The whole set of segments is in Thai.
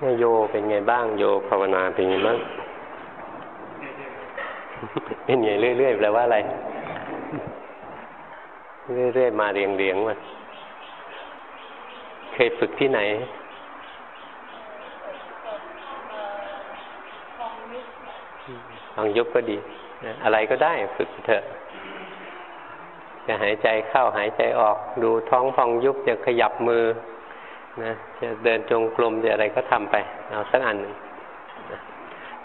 แม่โยเป็นไงบ้างโยภาวนาเป็นไงบ้างเป็นไงเรื่อยๆแปลว่าอะไร เรื่อยๆมาเรียงๆมาเคยฝึกที่ไหนลองยุบก็ดี อะไรก็ได้ฝึกเถอะจะหายใจเข้าหายใจออก ดูท้องพองยุบจะขยับมือ นะจะเดินจงกรมจะอะไรก็ทำไปเอาสักอันหนึ่ง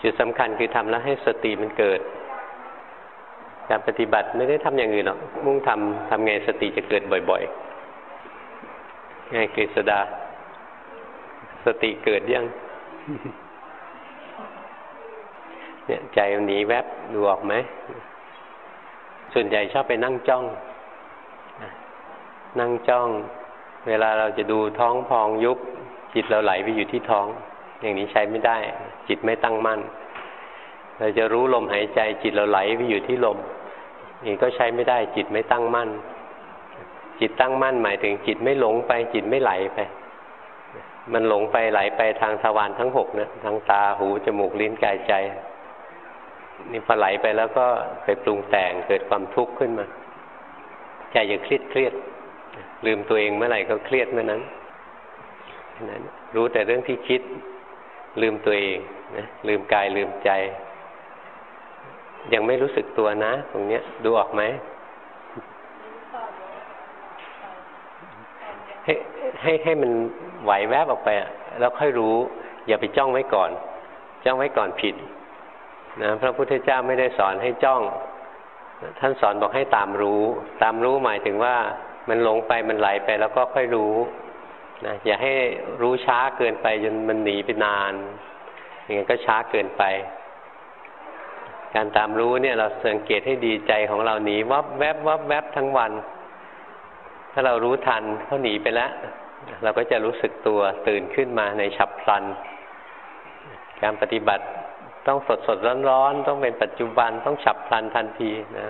จุดสำคัญคือทำแล้วให้สติมันเกิด การปฏิบัติไม่ได้ทำอย่างอื่นหรอกมุ่งทำทำไงสติจะเกิดบ่อยๆไงกฤษดา สติเกิดยังเนี่ยใจมันหนีแวบดูออกไหม ส่วนใหญ่ชอบไปนั่งจ้อง นั่งจ้อง เวลาเราจะดูท้องพองยุบจิตเราไหลไปอยู่ที่ท้อง อย่างนี้ใช้ไม่ได้ จิตไม่ตั้งมั่น เราจะรู้ลมหายใจ จิตเราไหลไปอยู่ที่ลมนี่ก็ใช้ไม่ได้ จิตไม่ตั้งมั่น จิตตั้งมั่นหมายถึงจิตไม่หลงไป จิตไม่ไหลไป มันหลงไปไหลไปทางทวารทั้งหกนะทางตาหูจมูกลิ้นกายใจนี่พอไหลไปแล้วก็ไปปรุงแต่งเกิดความทุกข์ขึ้นมาใจจะเครียดเครียด ลืมตัวเองเมื่อไหร่ก็เครียดเมื่อนั้นนั้น รู้แต่เรื่องที่คิด ลืมตัวเองนะลืมกายลืมใจ ยังไม่รู้สึกตัวนะ ตรงเนี้ย ดูออกไหมให้ให้ให้มันไหวแวบออกไปแล้วค่อยรู้ อย่าไปจ้องไว้ก่อน จ้องไว้ก่อนผิดนะพระพุทธเจ้าไม่ได้สอนให้จ้อง ท่านสอนบอกให้ตามรู้ ตามรู้หมายถึงว่า มันหลงไปมันไหลไปแล้วก็ค่อยรู้นะอย่าให้รู้ช้าเกินไปจนมันหนีไปนานอย่างนี้ก็ช้าเกินไป การตามรู้เนี่ยเราสังเกตให้ดีใจของเราหนีวับแวบวับแวบทั้งวัน ถ้าเรารู้ทันเขาหนีไปแล้ว เราก็จะรู้สึกตัวตื่นขึ้นมาในฉับพลัน การปฏิบัติต้องสดสดร้อนร้อนต้องเป็นปัจจุบันต้องฉับพลันทันทีนะ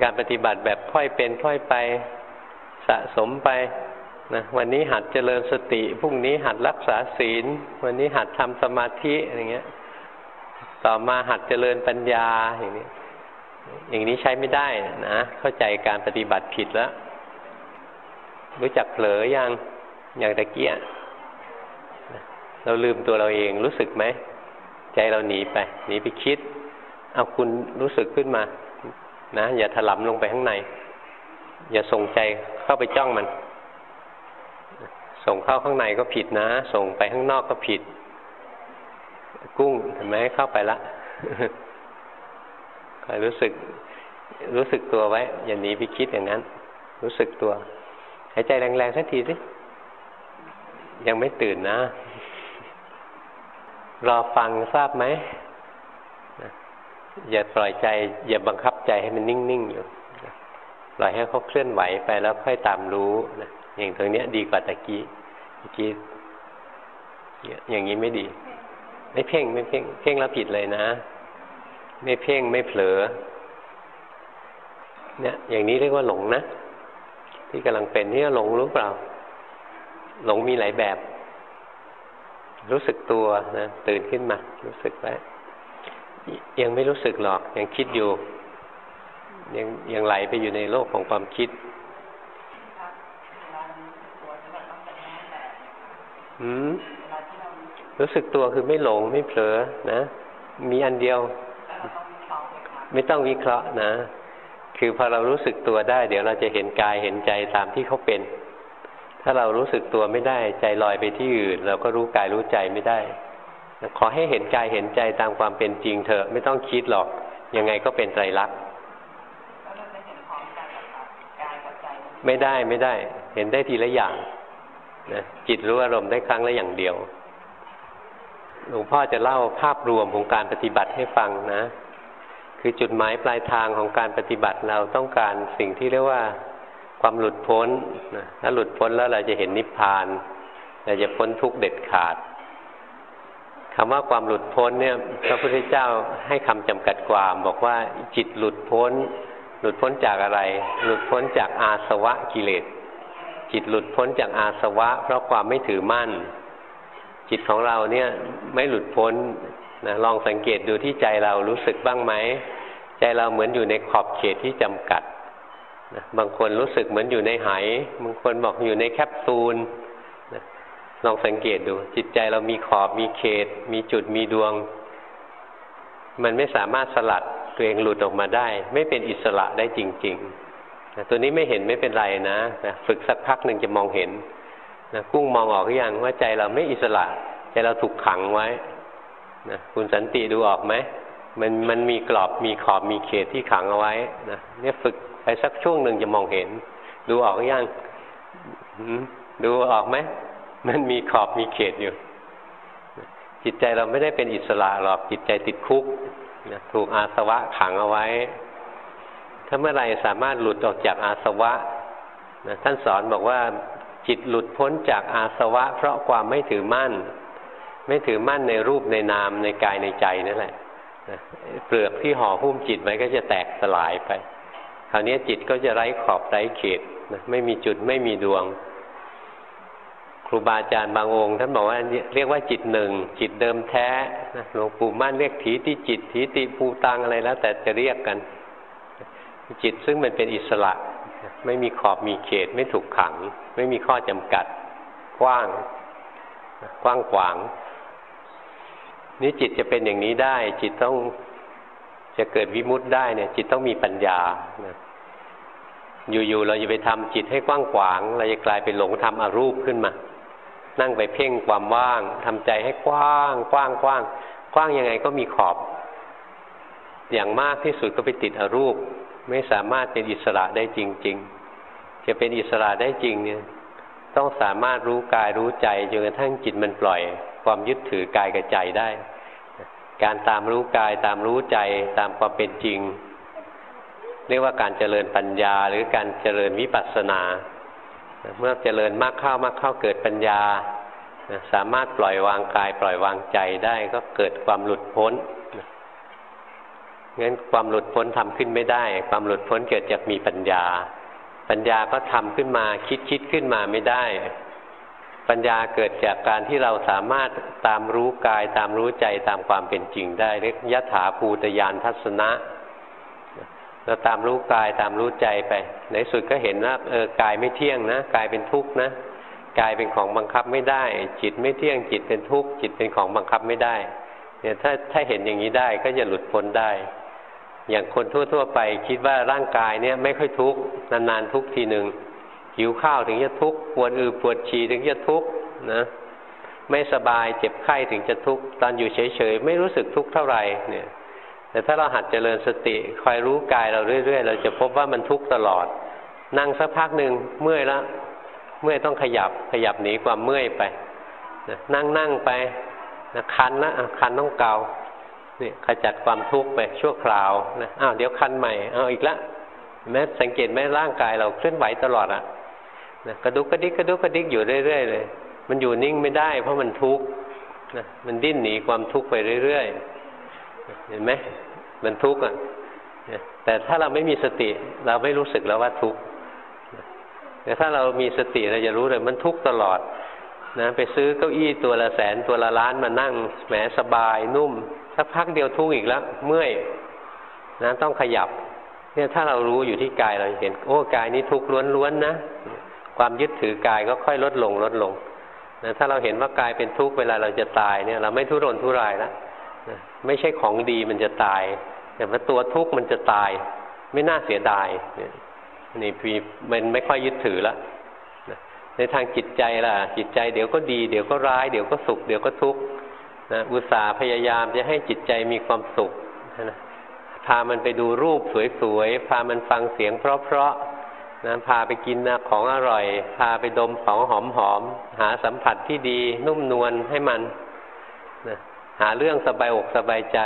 การปฏิบัติแบบค่อยเป็นค่อยไปสะสมไปนะวันนี้หัดเจริญสติพรุ่งนี้หัดรักษาศีล วันนี้หัดทำสมาธิอะไรเงี้ย ต่อมาหัดเจริญปัญญาอย่างนี้ อย่างนี้ใช้ไม่ได้นะเข้าใจการปฏิบัติผิดแล้ว รู้จักเผลอยังอย่างตะเกียเราลืมตัวเราเองรู้สึกไหม ใจเราหนีไป หนีไปคิด เอาคุณรู้สึกขึ้นมา นะอย่าถลำลงไปข้างใน อย่าส่งใจเข้าไปจ้องมัน ส่งเข้าข้างในก็ผิดนะ ส่งไปข้างนอกก็ผิด กุ้งเห็นไหมเข้าไปละคอยรู้สึก รู้สึกตัวไว้ อย่าหนีไปคิดอย่างนั้น รู้สึกตัวหายใจแรงๆสักทีสิยังไม่ตื่นนะ รอฟังทราบไหม อย่าปล่อยใจ อย่าบังคับใจให้มันนิ่ง ๆ อยู่ปล่อยให้เขาเคลื่อนไหวไปแล้วค่อยตามรู้นะอย่างตรงนี้ดีกว่าตะกี้ตะกี้อย่างนี้ไม่ดี ไม่เพ่งไม่เพ่งเพ่งแล้วผิดเลยนะ ไม่เพ่งไม่เผลอ เนี่ย อย่างนี้เรียกว่าหลงนะที่กำลังเป็นนี่หลงรู้เปล่า หลงมีหลายแบบ รู้สึกตัวนะตื่นขึ้นมา รู้สึกไว้ ยังไม่รู้สึกหรอก ยังคิดอยู่ ยังยังไหลไปอยู่ในโลกของความคิดอืมรู้สึกตัวคือไม่หลงไม่เผลอนะ มีอันเดียว ไม่ต้องวิเคราะห์นะ คือพอเรารู้สึกตัวได้ เดี๋ยวเราจะเห็นกายเห็นใจตามที่เขาเป็น ถ้าเรารู้สึกตัวไม่ได้ ใจลอยไปที่อื่น เราก็รู้กายรู้ใจไม่ได้ ขอให้เห็นกายเห็นใจตามความเป็นจริงเถอะไม่ต้องคิดหรอก ยังไงก็เป็นไตรลักษณ์ไม่ได้ไม่ได้ เห็นได้ทีละอย่างนะจิตรู้อารมณ์ได้ครั้งละอย่างเดียวหลวงพ่อจะเล่าภาพรวมของการปฏิบัติให้ฟังนะ คือจุดหมายปลายทางของการปฏิบัติเราต้องการสิ่งที่เรียกว่าความหลุดพ้นนะถ้าหลุดพ้นแล้วเราจะเห็นนิพพานเราจะพ้นทุกข์เด็ดขาด คำว่าความหลุดพ้นเนี่ยพระพุทธเจ้าให้คำจำกัดความบอกว่าจิตหลุดพ้น หลุดพ้นจากอะไร หลุดพ้นจากอาสวะกิเลส จิตหลุดพ้นจากอาสวะ เพราะความไม่ถือมั่น จิตของเราเนี่ยไม่หลุดพ้นนะลองสังเกตดูที่ใจเรารู้สึกบ้างไหม ใจเราเหมือนอยู่ในขอบเขตที่จำกัดนะบางคนรู้สึกเหมือนอยู่ในไหบางคนบอกอยู่ในแคปซูล ลองสังเกตดู จิตใจเรามีขอบมีเขต มีจุดมีดวง มันไม่สามารถสลัดตัวเองหลุดออกมาได้ ไม่เป็นอิสระได้จริงๆนะตัวนี้ไม่เห็นไม่เป็นไรนะนะฝึกสักพักหนึ่งจะมองเห็นนะกุ้งมองออกหรือยังว่าใจเราไม่อิสระ ใจเราถูกขังไว้นะคุณสันติดูออกไหมมันมันมีกรอบมีขอบมีเขตที่ขังเอาไว้นะเนี่ยฝึกไปสักช่วงหนึ่งจะมองเห็น ดูออกหรือยังดูออกไหม มันมีขอบมีเขตอยู่ จิตใจเราไม่ได้เป็นอิสระหรอกจิตใจติดคุกถูกอาสวะขังเอาไว้ ถ้าเมื่อไรสามารถหลุดออกจากอาสวะนะท่านสอนบอกว่า จิตหลุดพ้นจากอาสวะ เพราะความไม่ถือมั่น ไม่ถือมั่นในรูปในนามในกายในใจนั่นแหละเปลือกที่ห่อหุ้มจิตไว้ก็จะแตกสลายไป คราวนี้จิตก็จะไร้ขอบไร้เขตนะไม่มีจุดไม่มีดวง รูบาอาจารย์บางองค์ ท่านบอกว่าเรียกว่าจิตหนึ่ง จิตเดิมแท้หลวงปู่มั่นเรียกถีติจิตถีติภูตังอะไรแล้ว แต่จะเรียกกัน จิตซึ่งมันเป็นอิสระ ไม่มีขอบมีเขต ไม่ถูกขัง ไม่มีข้อจำกัด กว้าง กว้างขวางนี่จิตจะเป็นอย่างนี้ได้ จิตต้องจะเกิดวิมุตต์ได้เนี่ย จิตต้องมีปัญญาอยู่ๆเราจะไปทำจิตให้กว้างขวาง เราจะกลายเป็นหลงทำอรูปขึ้นมา นั่งไปเพ่งความว่างทำใจให้กว้าง กว้างกว้างกว้างยังไงก็มีขอบ อย่างมากที่สุดก็ไปติดอรูป ไม่สามารถเป็นอิสระได้จริง ๆ จะเป็นอิสระได้จริงเนี่ย ต้องสามารถรู้กายรู้ใจจนกระทั่งจิตมันปล่อย ความยึดถือกายกับใจได้ การตามรู้กายตามรู้ใจตามความเป็นจริง เรียกว่าการเจริญปัญญาหรือการเจริญวิปัสสนา เมื่อเจริญมากเข้ามากเข้าเกิดปัญญา สามารถปล่อยวางกาย ปล่อยวางใจได้ก็เกิดความหลุดพ้นงั้นความหลุดพ้นทำขึ้นไม่ได้ ความหลุดพ้นเกิดจากมีปัญญา ปัญญาก็ทำขึ้นมาคิดคิดขึ้นมาไม่ได้ ปัญญาเกิดจากการที่เราสามารถตามรู้กายตามรู้ใจตามความเป็นจริงได้เรียกยถาภูตยานทัศนะ เราตามรู้กายตามรู้ใจไป ในสุดก็เห็นว่าเออกายไม่เที่ยงนะกายเป็นทุกข์นะกายเป็นของบังคับไม่ได้ จิตไม่เที่ยงจิตเป็นทุกข์จิตเป็นของบังคับไม่ได้เนี่ยถ้าถ้าเห็นอย่างนี้ได้ก็จะหลุดพ้นได้ อย่างคนทั่ว ๆ ไปคิดว่าร่างกายเนี่ยไม่ค่อยทุกข์นานๆทุกทีหนึ่งหิวข้าวถึงจะทุกข์ปวดอือปวดฉี่ถึงจะทุกข์นะไม่สบายเจ็บไข้ถึงจะทุกข์ตอนอยู่เฉยๆไม่รู้สึกทุกข์เท่าไหร่เนี่ย แต่ถ้าเราหัดเจริญสติคอยรู้กายเราเรื่อย ๆ เราจะพบว่ามันทุกข์ตลอด นั่งสักพักหนึ่งเมื่อยแล้วเมื่อยต้องขยับขยับหนีความเมื่อยไปนั่งนั่งไปนะคันนะคันต้องเกาเนี่ยขจัดความทุกข์ไปชั่วคราวนะอ้าวเดี๋ยวคันใหม่เอาอีกละแม้สังเกตไหมร่างกายเราเคลื่อนไหวตลอดอะนะกระดุกกระดิกกระดุกกระดิกอยู่เรื่อยๆเลย มันอยู่นิ่งไม่ได้ เพราะมันทุกข์นะมันดิ้นหนีความทุกข์ไปเรื่อยๆ เห็นไหมมันทุกข์อะแต่ถ้าเราไม่มีสติ เราไม่รู้สึกแล้วว่าทุกข์แต่ถ้าเรามีสติเราจะรู้เลยมันทุกข์ตลอดนะไปซื้อเก้าอี้ตัวละแสนตัวละล้านมานั่งแหมสบายนุ่มสักพักเดียวทุกข์อีกแล้ว เมื่อยนะต้องขยับ เนี่ยถ้าเรารู้อยู่ที่กายเราเห็น โอ้กายนี้ทุกข์ล้วนๆนะความยึดถือกายก็ค่อยลดลงลดลงนะถ้าเราเห็นว่ากายเป็นทุกข์เวลาเราจะตายเนี่ย เราไม่ทุรนทุรายแล้ว ไม่ใช่ของดีมันจะตาย แต่ว่าตัวทุกข์มันจะตาย ไม่น่าเสียดายนี่พีมันไม่ค่อยยึดถือแล้วในทางจิตใจล่ะ จิตใจเดี๋ยวก็ดี เดี๋ยวก็ร้าย เดี๋ยวก็สุข เดี๋ยวก็ทุกข์นะอุตส่าห์พยายามจะให้จิตใจมีความสุขนะพามันไปดูรูปสวยๆ พามันฟังเสียงเพราะๆนะพาไปกินนะของอร่อย พาไปดมของหอมๆ หาสัมผัสที่ดีนุ่มนวลให้มัน หาเรื่องสบายอกสบายใจ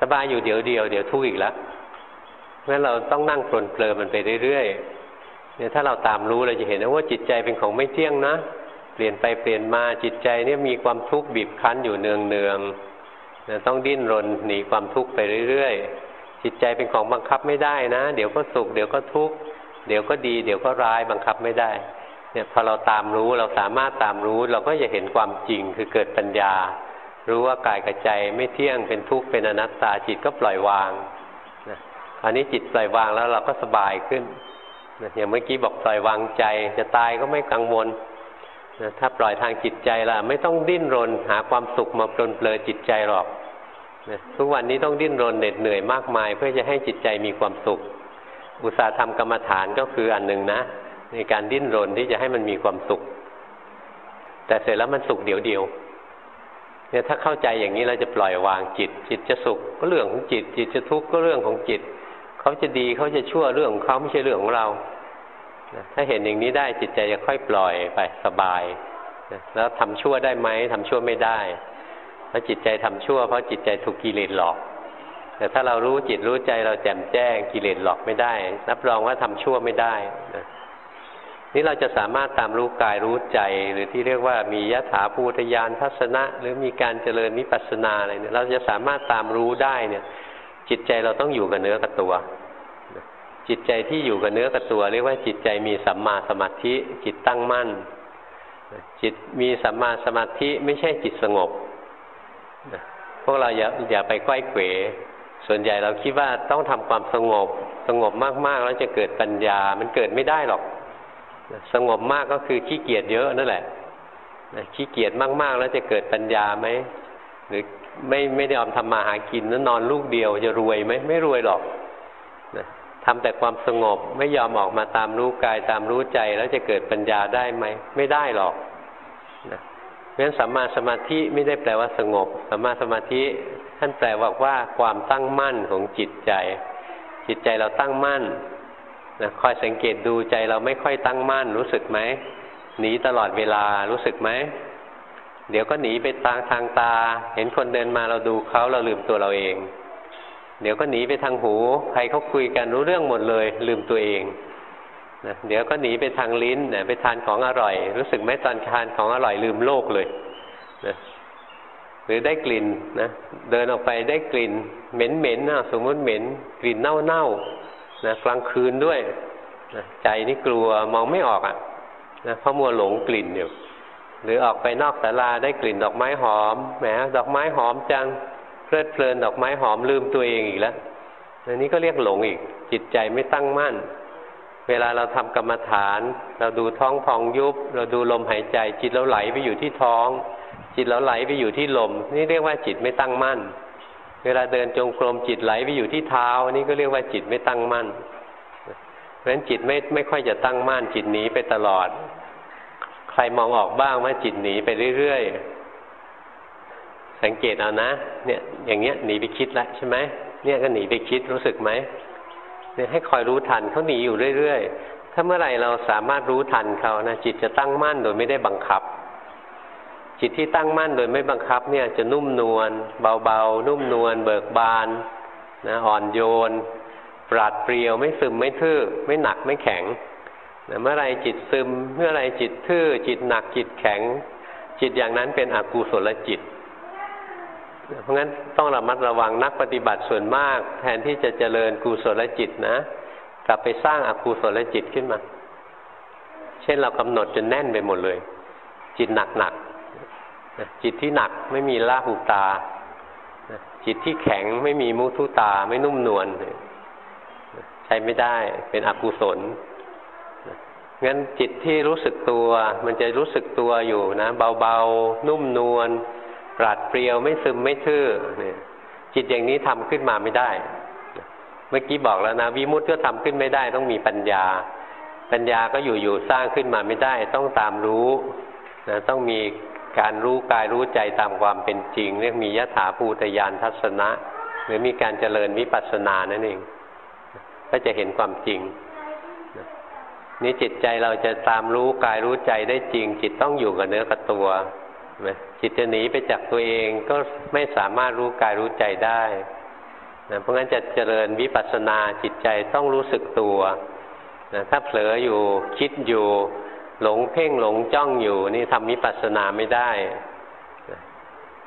สบายอยู่เดี๋ยวเดียว เดี๋ยวทุกข์อีกแล้วงั้นเราต้องนั่งปลนเปลือมันไปเรื่อยๆเนี่ยถ้าเราตามรู้เราจะเห็นว่าจิตใจเป็นของไม่เที่ยงนะ เปลี่ยนไปเปลี่ยนมาจิตใจเนี่ยมีความทุกข์บีบคั้นอยู่เนืองเนืองต้องดิ้นรนหนีความทุกข์ไปเรื่อยๆ จิตใจเป็นของบังคับไม่ได้นะ เดี๋ยวก็สุขเดี๋ยวก็ทุกข์เดี๋ยวก็ดีเดี๋ยวก็ร้ายบังคับไม่ได้เนี่ยพอเราตามรู้เราสามารถตามรู้เราก็จะเห็นความจริงคือเกิดปัญญา รู้ว่ากายกับใจไม่เที่ยงเป็นทุกข์เป็นอนัตตาจิตก็ปล่อยวางนะอันนี้จิตปล่อยวางแล้วเราก็สบายขึ้นนะอย่างเมื่อกี้บอกปล่อยวางใจ จะตายก็ไม่กังวลนะถ้าปล่อยทางจิตใจล่ะ ไม่ต้องดิ้นรน หาความสุขมาปลนเปลือจิตใจหรอกนะทุกวันนี้ต้องดิ้นรนเหน็ดเหนื่อยมากมาย เพื่อจะให้จิตใจมีความสุข อุตสาห์ทำกรรมฐานก็คืออันหนึ่งนะ ในการดิ้นรนที่จะให้มันมีความสุข แต่เสร็จแล้วมันสุขเดียวเดียว เนี่ยถ้าเข้าใจอย่างนี้เราจะปล่อยวางจิต จิตจะสุขก็เรื่องของจิต จิตจะทุกข์ก็เรื่องของจิต เขาจะดีเขาจะชั่วเรื่องของเขาไม่ใช่เรื่องของเรา ถ้าเห็นอย่างนี้ได้จิตใจจะค่อยปล่อยไปสบาย แล้วทำชั่วได้ไหมทำชั่วไม่ได้ เพราะจิตใจทำชั่ว เพราะจิตใจถูกกิเลสหลอก แต่ถ้าเรารู้จิตรู้ใจเราแจ่มแจ้งกิเลสหลอกไม่ได้ รับรองว่าทำชั่วไม่ได้นะ นี่เราจะสามารถตามรู้กายรู้ใจหรือที่เรียกว่ามียถาภูตยานทัศนะ หรือมีการเจริญมิปัสนาอะไรเนี่ยเราจะสามารถตามรู้ได้เนี่ย จิตใจเราต้องอยู่กับเนื้อกับตัว จิตใจที่อยู่กับเนื้อกับตัว เรียกว่าจิตใจมีสัมมาสมาธิ จิตตั้งมั่น จิตมีสัมมาสมาธิไม่ใช่จิตสงบพวกเราอย่าอย่าไปก้อยเขวส่วนใหญ่เราคิดว่าต้องทำความสงบสงบมากๆแล้วจะเกิดปัญญา มันเกิดไม่ได้หรอก สงบมากก็คือขี้เกียจเยอะนั่นแหละขี้เกียจมากๆ แล้วจะเกิดปัญญาไหมหรือไม่ไม่ได้ยอมทำมาหากินแล้วนอนลูกเดียวจะรวยไหมไม่รวยหรอกนะทำแต่ความสงบไม่ยอมออกมาตามรู้กายตามรู้ใจแล้วจะเกิดปัญญาได้ไหมไม่ได้หรอกนะเพราะฉะนั้นสัมมาสมาธิไม่ได้แปลว่าสงบสัมมาสมาธิท่านแปลว่าว่าความตั้งมั่นของจิตใจ จิตใจเราตั้งมั่น นะคอยสังเกตดูใจเราไม่ค่อยตั้งมั่นรู้สึกไหมหนีตลอดเวลารู้สึกไหมเดี๋ยวก็หนีไปทางทางตา เห็นคนเดินมาเราดูเขาเราลืมตัวเราเอง เดี๋ยวก็หนีไปทางหูใครเขาคุยกันรู้เรื่องหมดเลย ลืมตัวเองนะเดี๋ยวก็หนีไปทางลิ้นนะไปทานของอร่อย รู้สึกไหมตอนทานของอร่อยลืมโลกเลยนะหรือได้กลิ่นนะเดินออกไปได้กลิ่น เหม็นเหม็นนะสมมติเหม็นกลิ่นเน่าเนะกลางคืนด้วยนะใจนี่กลัวมองไม่ออกอะ่ะนะเพราะมัวหลงกลิ่นอยู่หรือออกไปนอกศาลาได้กลิ่นดอกไม้หอมแหมดอกไม้หอมจังเพลิดเพลินดอกไม้หอมลืมตัวเองอีกแล้วอันนี้ก็เรียกหลงอีก จิตใจไม่ตั้งมั่น เวลาเราทำกรรมฐาน เราดูท้องพองยุบ เราดูลมหายใจ จิตเราไหลไปอยู่ที่ท้อง จิตเราไหลไปอยู่ที่ลม นี่เรียกว่าจิตไม่ตั้งมั่น เวลาเดินจงกรมจิตไหลไปอยู่ที่เท้านี่ก็เรียกว่าจิตไม่ตั้งมั่นเพราะฉะนั้นจิตไม่ไม่ค่อยจะตั้งมั่นจิตหนีไปตลอด ใครมองออกบ้างว่าจิตหนีไปเรื่อยๆสังเกตเอานะ เนี่ย อย่างเงี้ยหนีไปคิดแล้วใช่ไหมเนี่ยก็หนีไปคิดรู้สึกไหมเนี่ยให้คอยรู้ทันเขาหนีอยู่เรื่อยๆถ้าเมื่อไหร่เราสามารถรู้ทันเขานะจิตจะตั้งมั่นโดยไม่ได้บังคับ จิตที่ตั้งมั่นโดยไม่บังคับเนี่ยจะนุ่มนวลเบาๆ นุ่มนวลเบิกบานนะอ่อนโยน ปราดเปรียวไม่ซึมไม่ทื่อ ไม่หนักไม่แข็งนะเมื่อไรจิตซึม เมื่อไรจิตทื่อ จิตหนักจิตแข็ง จิตอย่างนั้นเป็นอกุศลจิต เพราะงั้นต้องระมัดระวังนักปฏิบัติส่วนมาก แทนที่จะเจริญกุศลจิตนะกลับไปสร้างอากุศลจิตขึ้นมา เช่นเรากำหนดจนแน่นไปหมดเลย จิตหนักหนัก จิตที่หนักไม่มีละหูตา จิตที่แข็งไม่มีมุทุตาไม่นุ่มนวลใช้ไม่ได้เป็นอกุศลงั้นจิตที่รู้สึกตัว มันจะรู้สึกตัวอยู่นะ เบาๆ นุ่มนวลปราดเปรียวไม่ซึมไม่ทื่อเนี่ยจิตอย่างนี้ทำขึ้นมาไม่ได้ เมื่อกี้บอกแล้วนะวิมุตติก็ทำขึ้นไม่ได้ ต้องมีปัญญา ปัญญาก็อยู่ๆสร้างขึ้นมาไม่ได้ ต้องตามรู้นะต้องมี การรู้กายรู้ใจตามความเป็นจริง เรียกมียถาภูตยานทัศนะ หรือมีการเจริญวิปัสสนานั่นเอง ก็จะเห็นความจริงนี่จิตใจเราจะตามรู้กายรู้ใจได้จริง จิตต้องอยู่กับเนื้อกับตัวจิตจะหนีไปจากตัวเองก็ไม่สามารถรู้กายรู้ใจได้นะเพราะงั้นจะเจริญวิปัสสนาจิตใจต้องรู้สึกตัวถ้าเผลออยู่คิดอยู่ หลงเพ่งหลงจ้องอยู่ นี่ทำมิปัสสนาไม่ได้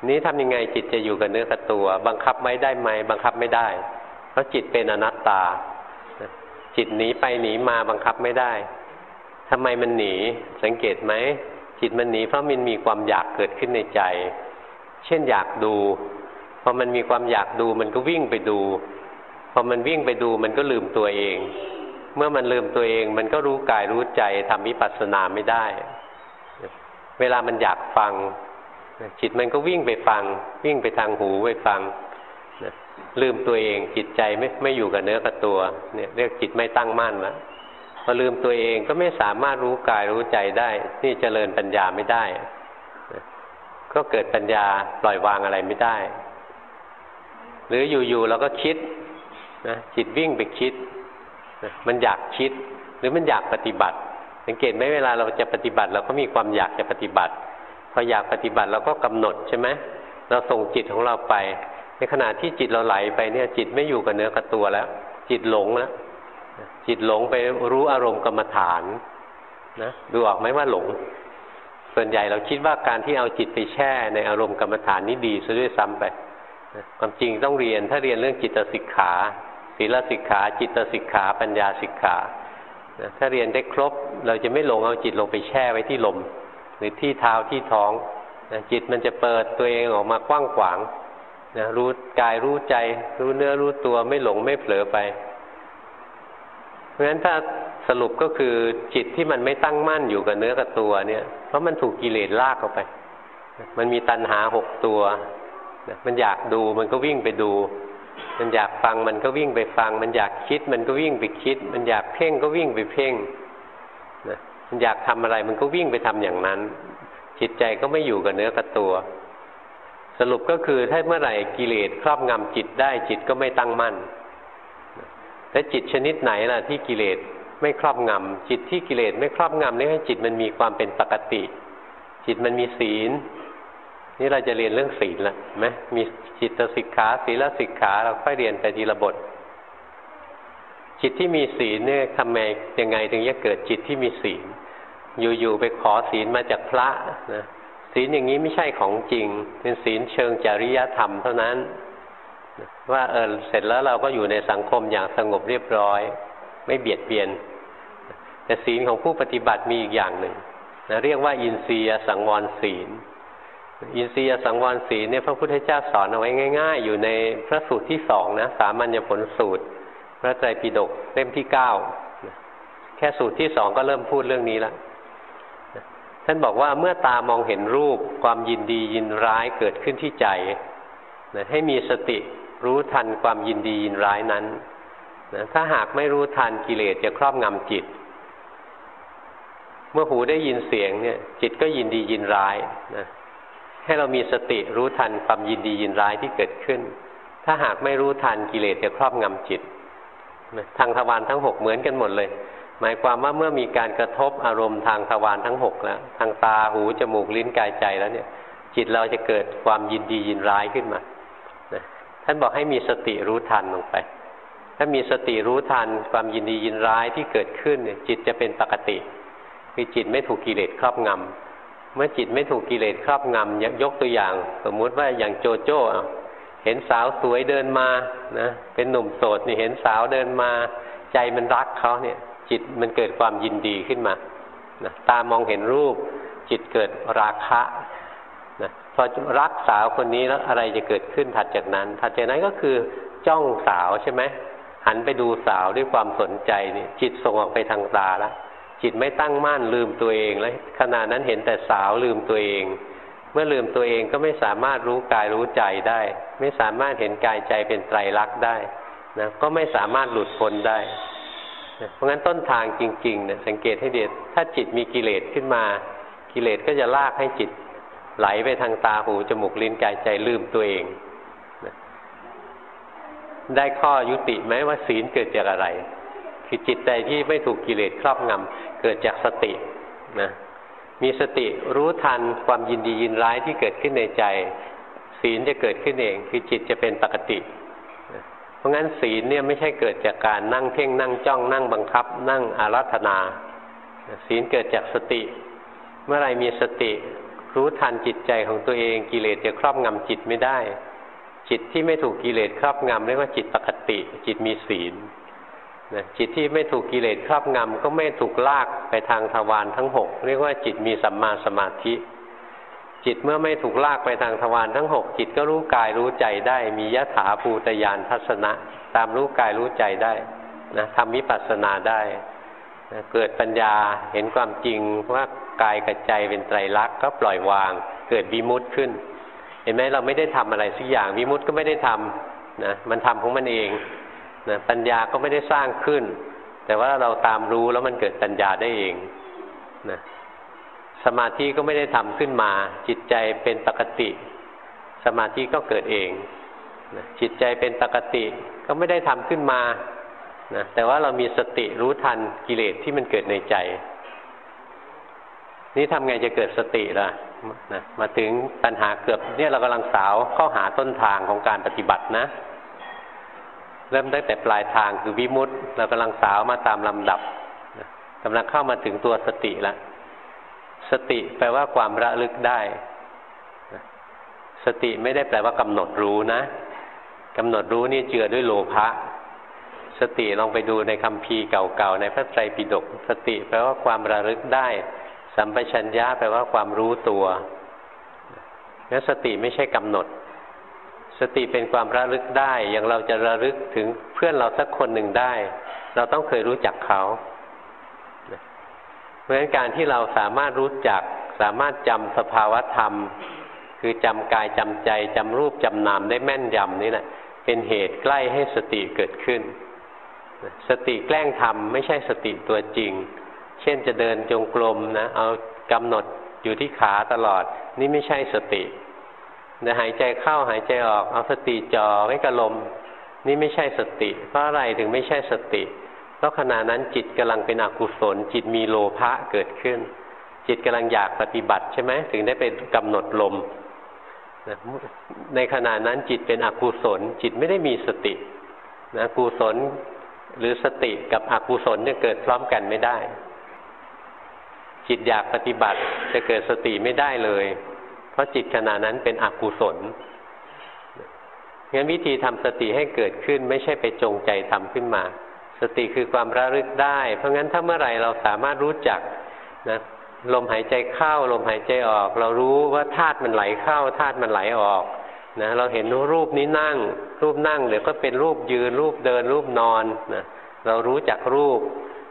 นี้ทำยังไงจิตจะอยู่กับเนื้อกับตัว บังคับไม่ได้ไหมบังคับไม่ได้ เพราะจิตเป็นอนัตตา จิตหนีไปหนีมาบังคับไม่ได้ทำไมมันหนี สังเกตไหมจิตมันหนีเพราะมันมีความอยากเกิดขึ้นในใจ เช่นอยากดูพอมันมีความอยากดูมันก็วิ่งไปดูพอมันวิ่งไปดูมันก็ลืมตัวเอง เมื่อมันลืมตัวเอง มันก็รู้กายรู้ใจทำวิปัสสนาไม่ได้ เวลามันอยากฟัง จิตมันก็วิ่งไปฟัง วิ่งไปทางหูไปฟังลืมตัวเองจิตใจไม่ไม่อยู่กับเนื้อกับตัวเนี่ยเรียกจิตไม่ตั้งมั่นล้วพอลืมตัวเองก็ไม่สามารถรู้กายรู้ใจได้ นี่เจริญปัญญาไม่ได้ก็เกิดปัญญาปล่อยวางอะไรไม่ได้ หรืออยู่ๆเราก็คิดนะจิตวิ่งไปคิด มันอยากคิดหรือมันอยากปฏิบัติ สังเกตไหมเวลาเราจะปฏิบัติ เราก็มีความอยากจะปฏิบัติ พออยากปฏิบัติเราก็กำหนดใช่ไหมเราส่งจิตของเราไป ในขณะที่จิตเราไหลไปเนี่ย จิตไม่อยู่กับเนื้อกับตัวแล้ว จิตหลงแล้วจิตหลงไปรู้อารมณ์กรรมฐานนะดูออกไหมว่าหลง ส่วนใหญ่เราคิดว่าการที่เอาจิตไปแช่ในอารมณ์กรรมฐานนี่ดีซะด้วยซ้ำไปความจริงต้องเรียนถ้าเรียนเรื่องจิตสิกขา ศีลสิกขา จิตสิกขา ปัญญาสิกขาถ้าเรียนได้ครบ เราจะไม่หลงเอาจิตลงไปแช่ไว้ที่ลม หรือที่เท้าที่ท้องจิตมันจะเปิดตัวเองออกมากว้างขวางนะรู้กายรู้ใจ รู้เนื้อรู้ตัวไม่หลงไม่เผลอไป เพราะฉะนั้นถ้าสรุปก็คือจิตที่มันไม่ตั้งมั่นอยู่กับเนื้อกับตัวเนี่ย เพราะมันถูกกิเลสลากเข้าไป มันมีตัณหาหกตัว มันอยากดูมันก็วิ่งไปดู มันอยากฟังมันก็วิ่งไปฟัง มันอยากคิด มันก็วิ่งไปคิด มันอยากเพ่งก็วิ่งไปเพ่งนะมันอยากทำอะไรมันก็วิ่งไปทำอย่างนั้น จิตใจก็ไม่อยู่กับเนื้อกับตัว สรุปก็คือถ้าเมื่อไหร่กิเลสครอบงำจิตได้จิตก็ไม่ตั้งมั่นและจิตชนิดไหนล่ะที่กิเลสไม่ครอบงำจิตที่กิเลสไม่ครอบงำนี่ให้จิตมันมีความเป็นปกติ จิตมันมีศีล นี่เราจะเรียนเรื่องศีลละไหมมีจิตสิกขาศีลสิกขาเราค่อยเรียนไปทีละบท จิตที่มีศีลเนี่ยทำไมยังไงถึงจะเกิดจิตที่มีศีล อยู่ๆไปขอศีลมาจากพระนะศีลอย่างนี้ไม่ใช่ของจริง เป็นศีลเชิงจริยธรรมเท่านั้น ว่าเออเสร็จแล้วเราก็อยู่ในสังคมอย่างสงบเรียบร้อย ไม่เบียดเบียน แต่ศีลของผู้ปฏิบัติมีอีกอย่างหนึ่งนะเรียกว่าอินทรียสังวรศีล อินทรียสังวรศีลเนี่ยพระพุทธเจ้าสอนเอาไว้ง่าย ๆ อยู่ในพระสูตรที่สองนะสามัญญผลสูตร พระไตรปิฎกเล่มที่เก้าแค่สูตรที่สองก็เริ่มพูดเรื่องนี้แล้วท่านบอกว่าเมื่อตามองเห็นรูปความยินดียินร้ายเกิดขึ้นที่ใจให้มีสติรู้ทันความยินดียินร้ายนั้นนะถ้าหากไม่รู้ทันกิเลสจะครอบงำจิต เมื่อหูได้ยินเสียงเนี่ย จิตก็ยินดียินร้ายนะ ให้เรามีสติรู้ทันความยินดียินร้ายที่เกิดขึ้น ถ้าหากไม่รู้ทันกิเลสจะครอบงำจิต ทางทวารทั้งหกเหมือนกันหมดเลย หมายความว่าเมื่อมีการกระทบอารมณ์ทางทวารทั้งหกแล้วทางตาหูจมูกลิ้นกายใจแล้วเนี่ย จิตเราจะเกิดความยินดียินร้ายขึ้นมาท่านบอกให้มีสติรู้ทันลงไป ถ้ามีสติรู้ทันความยินดียินร้ายที่เกิดขึ้นเนี่ยจิตจะเป็นปกติคือจิตไม่ถูกกิเลสครอบงำ เมื่อจิตไม่ถูกกิเลสครอบงำยกตัวอย่าง สมมุติว่าอย่างโจโจ้เห็นสาวสวยเดินมานะเป็นหนุ่มโสดนี่เห็นสาวเดินมา ใจมันรักเขาเนี่ย จิตมันเกิดความยินดีขึ้นมานะตามองเห็นรูป จิตเกิดราคะพอรักสาวคนนี้แล้วอะไรจะเกิดขึ้นถัดจากนั้น ถัดจากนั้นก็คือจ้องสาวใช่ไหมหันไปดูสาวด้วยความสนใจนี่จิตส่งออกไปทางตาแล้ว จิตไม่ตั้งมั่นลืมตัวเองแล้วขณะนั้นเห็นแต่สาวลืมตัวเอง เมื่อลืมตัวเองก็ไม่สามารถรู้กายรู้ใจได้ ไม่สามารถเห็นกายใจเป็นไตรลักษณ์ได้นะก็ไม่สามารถหลุดพ้นได้เพราะงั้นต้นทางจริงๆนี่ยสังเกตให้ดีถ้าจิตมีกิเลสขึ้นมา กิเลสก็จะลากให้จิตไหลไปทางตาหูจมูกลิ้นกายใจลืมตัวเองได้ข้อยุติไหมว่าศีลเกิดจากอะไร คือจิตใจที่ไม่ถูกกิเลสครอบงำ เกิดจากสตินะมีสติรู้ทันความยินดียินร้ายที่เกิดขึ้นในใจ ศีลจะเกิดขึ้นเองคือจิตจะเป็นปกติ เพราะงั้นศีลเนี่ยไม่ใช่เกิดจากการนั่งเพ่งนั่งจ้องนั่งบังคับ นั่งอารัธนา ศีลเกิดจากสติ เมื่อไรมีสติ รู้ทันจิตใจของตัวเองกิเลสจะครอบงำจิตไม่ได้ จิตที่ไม่ถูกกิเลสครอบงำเรียกว่าจิตปกติ จิตมีศีล นะจิตที่ไม่ถูกกิเลสครอบงำก็ไม่ถูกลากไปทางทวารทั้งหกเรียกว่าจิตมีสัมมาสมาธิ จิตเมื่อไม่ถูกลากไปทางทวารทั้งหกจิตก็รู้กายรู้ใจได้ มียถาภูตยานทัศนะ ตามรู้กายรู้ใจได้นะทำวิปัสสนาได้นะเกิดปัญญาเห็นความจริงว่ากายกับใจเป็นไตรลักษณ์ก็ปล่อยวาง เกิดวิมุตต์ขึ้น เห็นไหมเราไม่ได้ทำอะไรสักอย่างวิมุตต์ก็ไม่ได้ทำนะมันทำของมันเอง นะปัญญาก็ไม่ได้สร้างขึ้น แต่ว่าเราตามรู้แล้วมันเกิดปัญญาได้เองนะสมาธิก็ไม่ได้ทำขึ้นมา จิตใจเป็นปกติ สมาธิก็เกิดเองนะจิตใจเป็นปกติก็ไม่ได้ทำขึ้นมานะแต่ว่าเรามีสติรู้ทันกิเลสที่มันเกิดในใจ นี่ทำไงจะเกิดสติล่ะนะมาถึงปัญหาเกือบเนี่ยเรากำลังสาวเข้าหาต้นทางของการปฏิบัตินะ เริ่มตั้งแต่ปลายทางคือวิมุตต์เรากำลังสาวมาตามลำดับกำลังเข้ามาถึงตัวสติแล้วสติแปลว่าความระลึกได้สติไม่ได้แปลว่ากำหนดรู้นะกำหนดรู้นี่เจือด้วยโลภะสติลองไปดูในคำพีเก่าๆในพระไตรปิฎกสติแปลว่าความระลึกได้ สัมปชัญญะแปลว่าความรู้ตัวนั้นสติไม่ใช่กำหนด สติเป็นความระลึกได้ อย่างเราจะระลึกถึงเพื่อนเราสักคนหนึ่งได้ เราต้องเคยรู้จักเขา เพราะฉะนั้นการที่เราสามารถรู้จัก สามารถจำสภาวธรรม คือจำกายจำใจจำรูปจำนามได้แม่นยำนี่แหละเป็นเหตุใกล้ให้สติเกิดขึ้น สติแกล้งทำไม่ใช่สติตัวจริง เช่นจะเดินจงกรมนะ เอากำหนดอยู่ที่ขาตลอด นี่ไม่ใช่สติ แต่หายใจเข้าหายใจออกเอาสติจ่อไว้กับลม นี่ไม่ใช่สติ เพราะอะไรถึงไม่ใช่สติเพราะขณะนั้นจิตกำลังเป็นอกุศล จิตมีโลภะเกิดขึ้น จิตกำลังอยากปฏิบัติใช่ไหมถึงได้ไปกำหนดลม ในขณะนั้นจิตเป็นอกุศล จิตไม่ได้มีสตินะกุศลหรือสติกับอกุศลเนี่ยเกิดพร้อมกันไม่ได้ จิตอยากปฏิบัติจะเกิดสติไม่ได้เลย ราะจิตขณะนั้นเป็นอกุศลงั้นวิธีทำสติให้เกิดขึ้นไม่ใช่ไปจงใจทำขึ้นมา สติคือความระลึกได้ เพราะงั้นถ้าเมื่อไหร่เราสามารถรู้จักนะลมหายใจเข้าลมหายใจออก เรารู้ว่าธาตุมันไหลเข้าธาตุมันไหลออกนะเราเห็นรูปนี้นั่ง รูปนั่งเดี๋ยวก็เป็นรูปยืนรูปเดินรูปนอนนะเรารู้จักรูป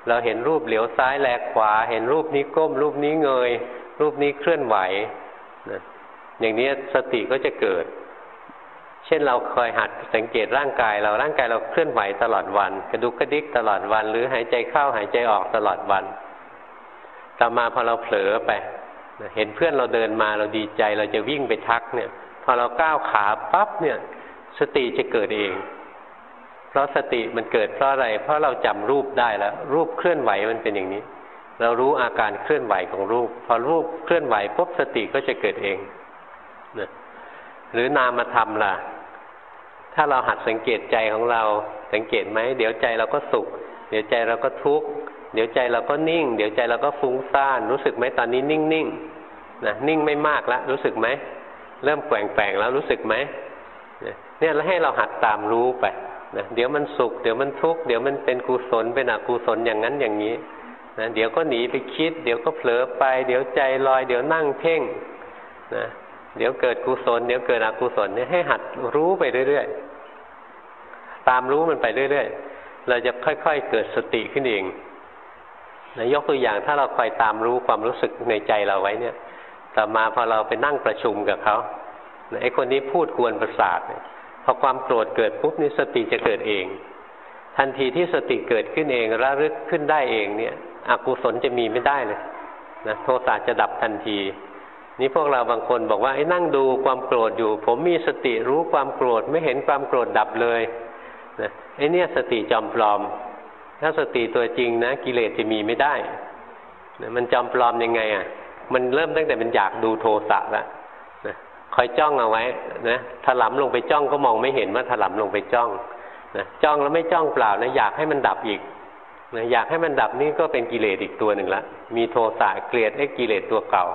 เราเห็นรูปเหลียวซ้ายแลกขวา เห็นรูปนี้ก้ม รูปนี้เงย รูปนี้เคลื่อนไหว อย่างนี้สติก็จะเกิด เช่นเราคอยหัดสังเกตร่างกาย เราร่างกายเราเคลื่อนไหวตลอดวัน กระดุกกระดิกตลอดวัน หรือหายใจเข้าหายใจออกตลอดวัน ต่อมาพอเราเผลอไปเห็นเพื่อนเราเดินมาเราดีใจเราจะวิ่งไปทักเนี่ย พอเราก้าวขาปั๊บเนี่ยสติจะเกิดเอง เพราะสติมันเกิดเพราะอะไร เพราะเราจำรูปได้แล้ว รูปเคลื่อนไหวมันเป็นอย่างนี้ เรารู้อาการเคลื่อนไหวของรูป พอรูปเคลื่อนไหวปุ๊บสติก็จะเกิดเอง นะหรือนามธรรมล่ะ ถ้าเราหัดสังเกตใจของเราสังเกตไหมเดี๋ยวใจเราก็สุข เดี๋ยวใจเราก็ทุกข์เดี๋ยวใจเราก็นิ่ง เดี๋ยวใจเราก็ฟุ้งซ่าน รู้สึกไหมตอนนี้นิ่งนิ่งนะนิ่งไม่มากแล้วรู้สึกไหมเริ่มแกว่งแปงแล้วรู้สึกไหมเนี่ยแล้วให้เราหัดตามรู้ไปนะเดี๋ยวมันสุข เดี๋ยวมันทุกข์เดี๋ยวมันเป็นกุศลเป็นอกุศลอย่างนั้นอย่างนี้นะเดี๋ยวก็หนีไปคิด เดี๋ยวก็เผลอไป เดี๋ยวใจลอย เดี๋ยวนั่งเพ่งนะ เดี๋ยวเกิดกุศลเดี๋ยวเกิดอกุศลเนี่ยให้หัดรู้ไปเรื่อยๆ ตามรู้มันไปเรื่อยๆ เราจะค่อยๆเกิดสติขึ้นเองนะยกตัวอย่างถ้าเราคอยตามรู้ความรู้สึกในใจเราไว้เนี่ย ต่อมาพอเราไปนั่งประชุมกับเขาไอ้คนนี้พูดกวนประสาทพอความโกรธเกิดปุ๊บนี่สติจะเกิดเอง ทันทีที่สติเกิดขึ้นเองระลึกขึ้นได้เองเนี่ย อกุศลจะมีไม่ได้เลยนะโทสะจะดับทันที นี่พวกเราบางคนบอกว่าไอ้นั่งดูความโกรธอยู่ ผมมีสติรู้ความโกรธไม่เห็นความโกรธดับเลยนะไอ้นี่สติจอมปลอม ถ้าสติตัวจริงนะ กิเลสจะมีไม่ได้นะมันจอมปลอมยังไงอะ มันเริ่มตั้งแต่มันอยากดูโทสะละนะคอยจ้องเอาไว้นะถลำลงไปจ้องก็มองไม่เห็นว่าถลำลงไปจ้องนะจ้องแล้วไม่จ้องเปล่านะอยากให้มันดับอีกนะอยากให้มันดับนี่ก็เป็นกิเลสอีกตัวหนึ่งละมีโทสะเกลียดไอ้กิเลสตัวเก่า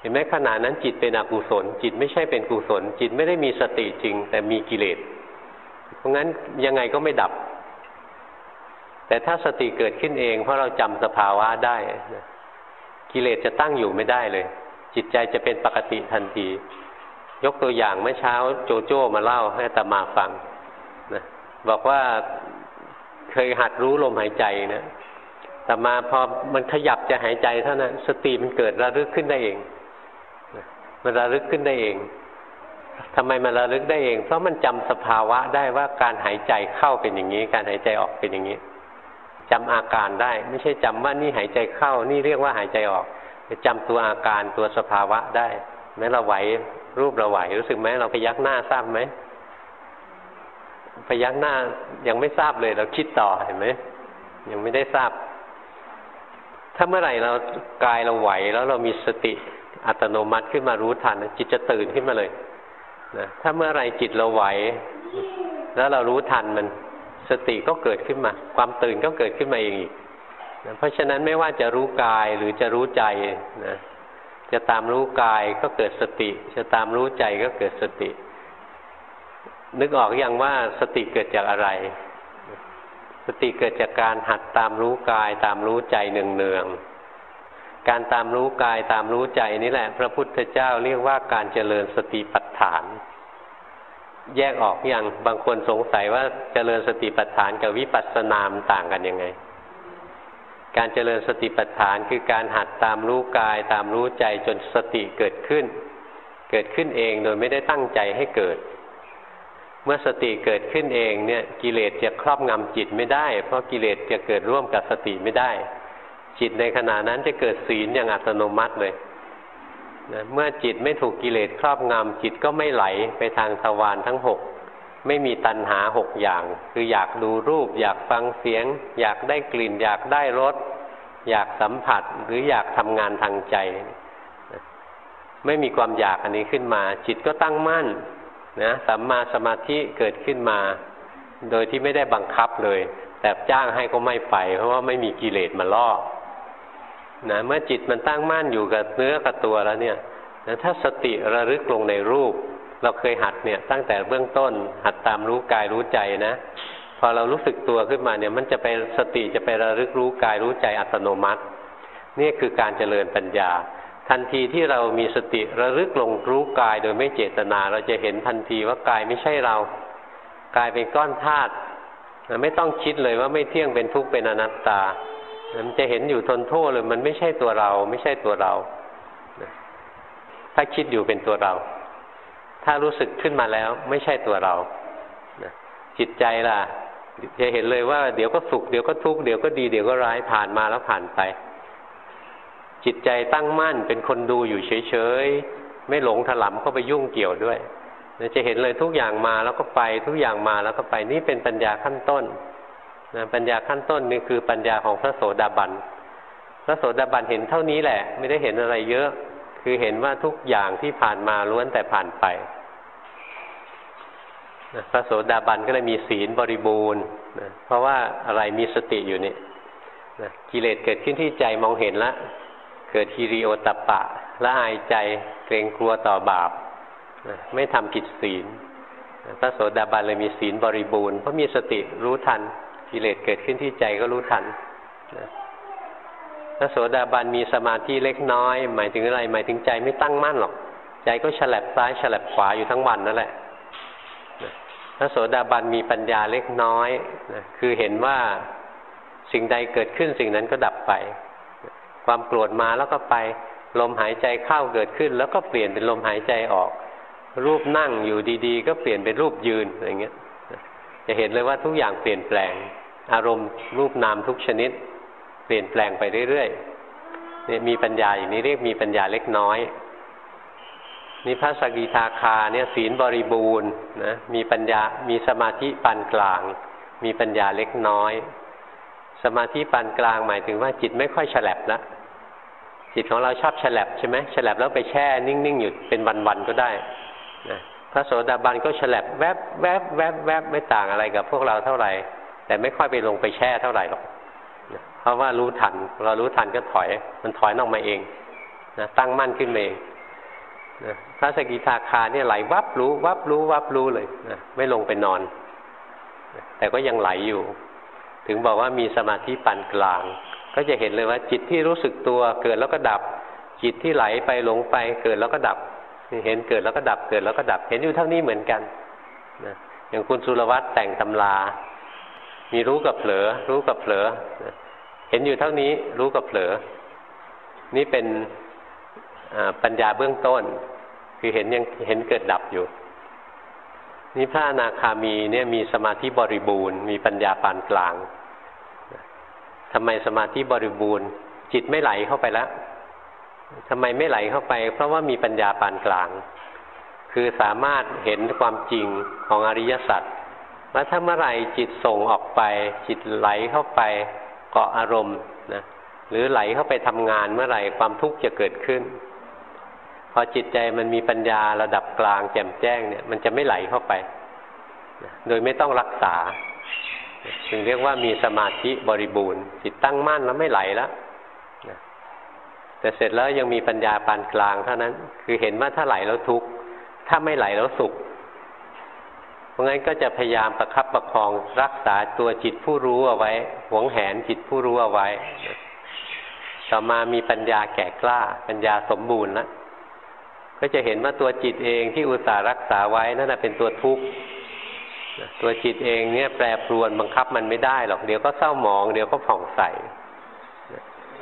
เห็นไหมขณะนั้นจิตเป็นอกุศล จิตไม่ใช่เป็นกุศล จิตไม่ได้มีสติจริง แต่มีกิเลส เพราะงั้นยังไงก็ไม่ดับ แต่ถ้าสติเกิดขึ้นเอง เพราะเราจำสภาวะได้ กิเลสจะตั้งอยู่ไม่ได้เลย จิตใจจะเป็นปกติทันที ยกตัวอย่างเมื่อเช้าโจโจ้มาเล่าให้ตมาฟังนะบอกว่าเคยหัดรู้ลมหายใจนะแต่มาพอมันขยับจะหายใจเท่านั้นสติมันเกิดระลึกขึ้นได้เอง มันระลึกขึ้นได้เองทำไมมันระลึกได้เอง เพราะมันจำสภาวะได้ว่าการหายใจเข้าเป็นอย่างนี้ การหายใจออกเป็นอย่างนี้จำอาการได้ ไม่ใช่จำว่านี่หายใจเข้า นี่เรียกว่าหายใจออกจำตัวอาการตัวสภาวะได้แม้เราไหวรูปเราไหวรู้สึกไหมเราพยักหน้าทราบไหมพยักหน้ายังไม่ทราบเลย เราคิดต่อเห็นไหมยังไม่ได้ทราบ ถ้าเมื่อไหร่เรากายเราไหวแล้วเรามีสติ อัตโนมัติขึ้นมารู้ทันจิตจะตื่นขึ้นมาเลยนะถ้าเมื่อไรจิตเราไหว แล้วเรารู้ทันมันสติก็เกิดขึ้นมา ความตื่นก็เกิดขึ้นมาเองอีกนะเพราะฉะนั้นไม่ว่าจะรู้กายหรือจะรู้ใจนะจะตามรู้กายก็เกิดสติ จะตามรู้ใจก็เกิดสติ นึกออกอยังว่าสติเกิดจากอะไร สติเกิดจากการหัดตามรู้กาย ตามรู้ใจเนืองๆ การตามรู้กายตามรู้ใจนี่แหละ พระพุทธเจ้าเรียกว่าการเจริญสติปัฏฐาน แยกออกอยังบางคนสงสัยว่าเจริญสติปัฏฐานกับวิปัสสนามต่างกันยังไง การเจริญสติปัฏฐานคือการหัดตามรู้กายตามรู้ใจจนสติเกิดขึ้น เกิดขึ้นเองโดยไม่ได้ตั้งใจให้เกิด เมื่อสติเกิดขึ้นเองเนี่ยกิเลสจะครอบงำจิตไม่ได้ เพราะกิเลสจะเกิดร่วมกับสติไม่ได้ จิตในขณะนั้นจะเกิดศีลอย่างอัตโนมัติเลยนะเมื่อจิตไม่ถูกกิเลสครอบงำจิตก็ไม่ไหลไปทางทวารทั้งหกไม่มีตัณหาหกอย่าง คืออยากดูรูป อยากฟังเสียง อยากได้กลิ่น อยากได้รสอยากสัมผัสหรืออยากทำงานทางใจ ไม่มีความอยากอันนี้ขึ้นมา จิตก็ตั้งมั่นนะสัมมาสมาธิเกิดขึ้นมา โดยที่ไม่ได้บังคับเลย แต่จ้างให้ก็ไม่ไป เพราะว่าไม่มีกิเลสมาล่อ นะเมื่อจิตมันตั้งมั่นอยู่กับเนื้อกับตัวแล้วเนี่ยนะถ้าสติระลึกลงในรูป เราเคยหัดเนี่ยตั้งแต่เบื้องต้นหัดตามรู้กายรู้ใจนะ พอเรารู้สึกตัวขึ้นมาเนี่ยมันจะไปสติจะไประลึกรู้กายรู้ใจอัตโนมัติ นี่คือการเจริญปัญญา ทันทีที่เรามีสติระลึกลงรู้กายโดยไม่เจตนา เราจะเห็นทันทีว่ากายไม่ใช่เรา กายเป็นก้อนธาตุไม่ต้องคิดเลยว่าไม่เที่ยงเป็นทุกข์เป็นอนัตตา มันจะเห็นอยู่ทนโทษเลย มันไม่ใช่ตัวเรา ไม่ใช่ตัวเรา ถ้าคิดอยู่เป็นตัวเรา ถ้ารู้สึกขึ้นมาแล้ว ไม่ใช่ตัวเรา จิตใจล่ะ จะเห็นเลยว่าเดี๋ยวก็สุขเดี๋ยวก็ทุกข์เดี๋ยวก็ดีเดี๋ยวก็ร้ายผ่านมาแล้วผ่านไป จิตใจตั้งมั่นเป็นคนดูอยู่เฉยๆ ไม่หลงถลำเข้าไปยุ่งเกี่ยวด้วยจะเห็นเลยทุกอย่างมาแล้วก็ไป ทุกอย่างมาแล้วก็ไปนี่เป็นปัญญาขั้นต้น นะปัญญาขั้นต้นนี่คือปัญญาของพระโสดาบัน พระโสดาบันเห็นเท่านี้แหละ ไม่ได้เห็นอะไรเยอะ คือเห็นว่าทุกอย่างที่ผ่านมาล้วนแต่ผ่านไปนะพระโสดาบันก็เลยมีศีลบริบูรณ์นะเพราะว่าอะไรมีสติอยู่นี่นะกิเลสเกิดขึ้นที่ใจมองเห็นละเกิดฮิริโอตปะละอายใจเกรงกลัวต่อบาปนะไม่ทำกิจศีลพระโสดาบันเลยมีศีลบริบูรณ์เพราะมีสติรู้ทัน กิเลสเกิดขึ้นที่ใจก็รู้ทันพระโสดาบันมีสมาธิเล็กน้อย หมายถึงอะไร หมายถึงใจไม่ตั้งมั่นหรอก ใจก็ฉลับซ้ายฉลับขวาอยู่ทั้งวันนั่นแหละพระโสดาบันมีปัญญาเล็กน้อยนะคือเห็นว่าสิ่งใดเกิดขึ้นสิ่งนั้นก็ดับไป ความโกรธมาแล้วก็ไป ลมหายใจเข้าเกิดขึ้น แล้วก็เปลี่ยนเป็นลมหายใจออก รูปนั่งอยู่ดีๆ ก็เปลี่ยนเป็นรูปยืนอะไรเงี้ยจะเห็นเลยว่าทุกอย่างเปลี่ยนแปลง อารมณ์รูปนามทุกชนิด เปลี่ยนแปลงไปเรื่อยๆเนี่ยมีปัญญาอย่างนี้เรียกมีปัญญาเล็กน้อยนี่พระสกิทาคาเนี่ยศีลบริบูรณ์นะมีปัญญามีสมาธิปานกลาง มีปัญญาเล็กน้อย สมาธิปานกลางหมายถึงว่าจิตไม่ค่อยฉลับแล้วจิตของเราชอบฉลับใช่ไหมฉลับแล้วไปแช่นิ่งๆอยู่เป็นวันๆก็ได้นะพระโสดาบันก็ฉลับแวบแวบแวบแวบไม่ต่างอะไรกับพวกเราเท่าไหร่ แต่ไม่ค่อยไปลงไปแช่เท่าไหร่หรอกเพราะว่ารู้ทัน เรารู้ทันก็ถอย มันถอยออกมาเองนะตั้งมั่นขึ้นเองนะพระสกิทาคาเนี่ยไหลวับรู้วับรู้วับรู้เลยนะไม่ลงไปนอนแต่ก็ยังไหลอยู่ ถึงบอกว่ามีสมาธิปานกลาง ก็จะเห็นเลยว่า จิตที่รู้สึกตัวเกิดแล้วก็ดับ จิตที่ไหลไปหลงไป เกิดแล้วก็ดับ เห็นเกิดแล้วก็ดับเกิดแล้วก็ดับ เห็นอยู่เท่านี้เหมือนกันนะอย่างคุณสุรวัตรแต่งตำรา มีรู้กับเผลอ รู้กับเผลอ เห็นอยู่เท่านี้รู้กับเผลอ นี่เป็นปัญญาเบื้องต้น คือเห็นยังเห็นเกิดดับอยู่ นี่พระอนาคามีเนี่ยมีสมาธิบริบูรณ์ มีปัญญาปานกลางทำไมสมาธิบริบูรณ์ จิตไม่ไหลเข้าไปแล้วทำไมไม่ไหลเข้าไป เพราะว่ามีปัญญาปานกลาง คือสามารถเห็นความจริงของอริยสัจ ว่าถ้าเมื่อไหร่จิตส่งออกไป จิตไหลเข้าไปเกาะอารมณ์นะหรือไหลเข้าไปทำงานเมื่อไหร่ความทุกข์จะเกิดขึ้น พอจิตใจมันมีปัญญาระดับกลางแจ่มแจ้งเนี่ย มันจะไม่ไหลเข้าไปโดยไม่ต้องรักษาจึงเรียกว่ามีสมาธิบริบูรณ์ จิตตั้งมั่นแล้วไม่ไหลแล้วแต่เสร็จแล้วยังมีปัญญาปานกลางเท่านั้น คือเห็นว่าถ้าไหลแล้วทุกข์ถ้าไม่ไหลแล้วสุข ราะงั้นก็จะพยายามประคับประคองรักษาตัวจิตผู้รู้เอาไว้ หวงแหนจิตผู้รู้เอาไว้ ต่อมามีปัญญาแก่กล้า ปัญญาสมบูรณ์แล้วก็จะเห็นว่าตัวจิตเองที่อุตส่าห์รักษาไว้นั่นเป็นตัวทุกข์ตัวจิตเองเนี่ยแปรปรวนบังคับมันไม่ได้หรอกเดี๋ยวก็เศร้าหมองเดี๋ยวก็ผ่องใส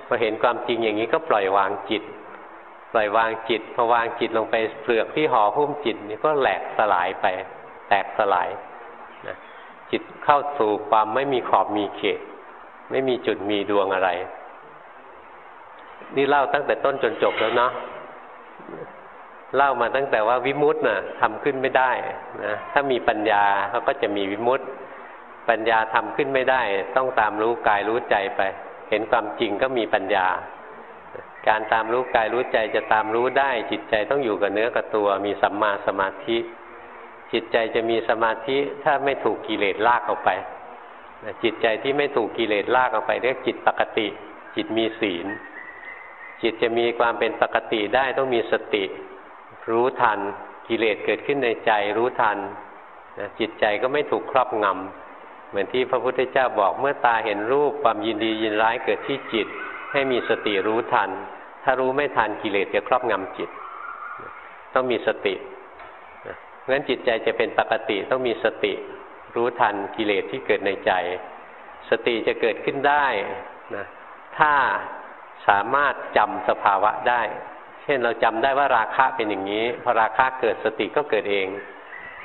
พอเห็นความจริงอย่างนี้ก็ปล่อยวางจิต ปล่อยวางจิตพอวางจิตลงไปเปลือกที่ห่อหุ้มจิตนี่ก็แหลกสลายไป แตกสลายนะจิตเข้าสู่ความไม่มีขอบมีเขต ไม่มีจุดมีดวงอะไร นี่เล่าตั้งแต่ต้นจนจบแล้วเนาะเล่ามาตั้งแต่ว่าวิมุตต์น่ะทำขึ้นไม่ได้นะถ้ามีปัญญาเขาก็จะมีวิมุตต์ปัญญาทำขึ้นไม่ได้ ต้องตามรู้กายรู้ใจไป เห็นความจริงก็มีปัญญา การตามรู้กายรู้ใจจะตามรู้ได้ จิตใจต้องอยู่กับเนื้อกับตัว มีสัมมาสมาธิ จิตใจจะมีสมาธิถ้าไม่ถูกกิเลสลากออกไปจิตใจที่ไม่ถูกกิเลสลากออกไป เรียกจิตปกติ จิตมีศีล จิตจะมีความเป็นปกติได้ต้องมีสติ รู้ทันกิเลสเกิดขึ้นในใจรู้ทันจิตใจก็ไม่ถูกครอบงำเหมือนที่พระพุทธเจ้าบอกเมื่อตาเห็นรูปความยินดียินร้ายเกิดที่จิต ให้มีสติรู้ทัน ถ้ารู้ไม่ทันกิเลสจะครอบงำจิต ต้องมีสติ ราะฉะนั้นจิตใจจะเป็นปกติต้องมีสติรู้ทันกิเลสที่เกิดในใจ สติจะเกิดขึ้นได้นะถ้าสามารถจำสภาวะได้ เช่นเราจำได้ว่าราคะเป็นอย่างนี้ พอราคะเกิดสติก็เกิดเอง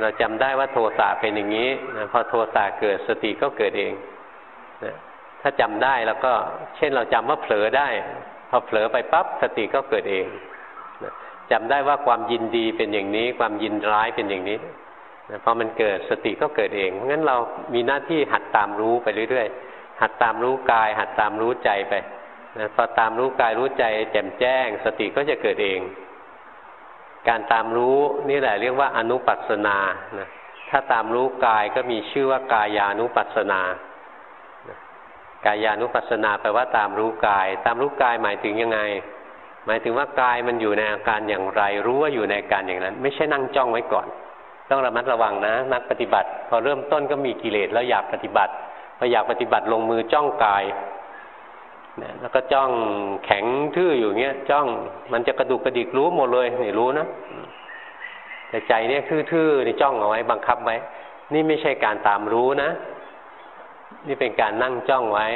เราจำได้ว่าโทสะเป็นอย่างนี้พอโทสะเกิดสติก็เกิดเองถ้าจำได้แล้วก็เช่นเราจำว่าเผลอได้ พอเผลอไปปั๊บสติก็เกิดเอง จำได้ว่าความยินดีเป็นอย่างนี้ ความยินร้ายเป็นอย่างนี้พอมันเกิดสติก็เกิดเองงั้นเรามีหน้าที่หัดตามรู้ไปเรื่อยๆหัดตามรู้กาย หัดตามรู้ใจไปนะพอตามรู้กายรู้ใจ แจ่มแจ้ง สติก็จะเกิดเอง การตามรู้นี่แหละเรียกว่าอนุปัสนานะถ้าตามรู้กายก็มีชื่อว่ากายานุปัสนากายานุปัสนาแปลว่าตามรู้กาย ตามรู้กายหมายถึงยังไง หมายถึงว่ากายมันอยู่ในอาการอย่างไร รู้ว่าอยู่ในอาการอย่างนั้น ไม่ใช่นั่งจ้องไว้ก่อน ต้องระมัดระวังนะ นักปฏิบัติ พอเริ่มต้นก็มีกิเลสแล้วอยากปฏิบัติพออยากปฏิบัติลงมือจ้องกายนะแล้วก็จ้องแข็งทื่ออยู่เงี้ย จ้องมันจะกระดุกกระดิกรู้หมดเลยนี่รู้นะแต่ใจเนี่ยทื่อๆนี่จ้องเอาไว้บังคับไว้ นี่ไม่ใช่การตามรู้นะ นี่เป็นการนั่งจ้องไว้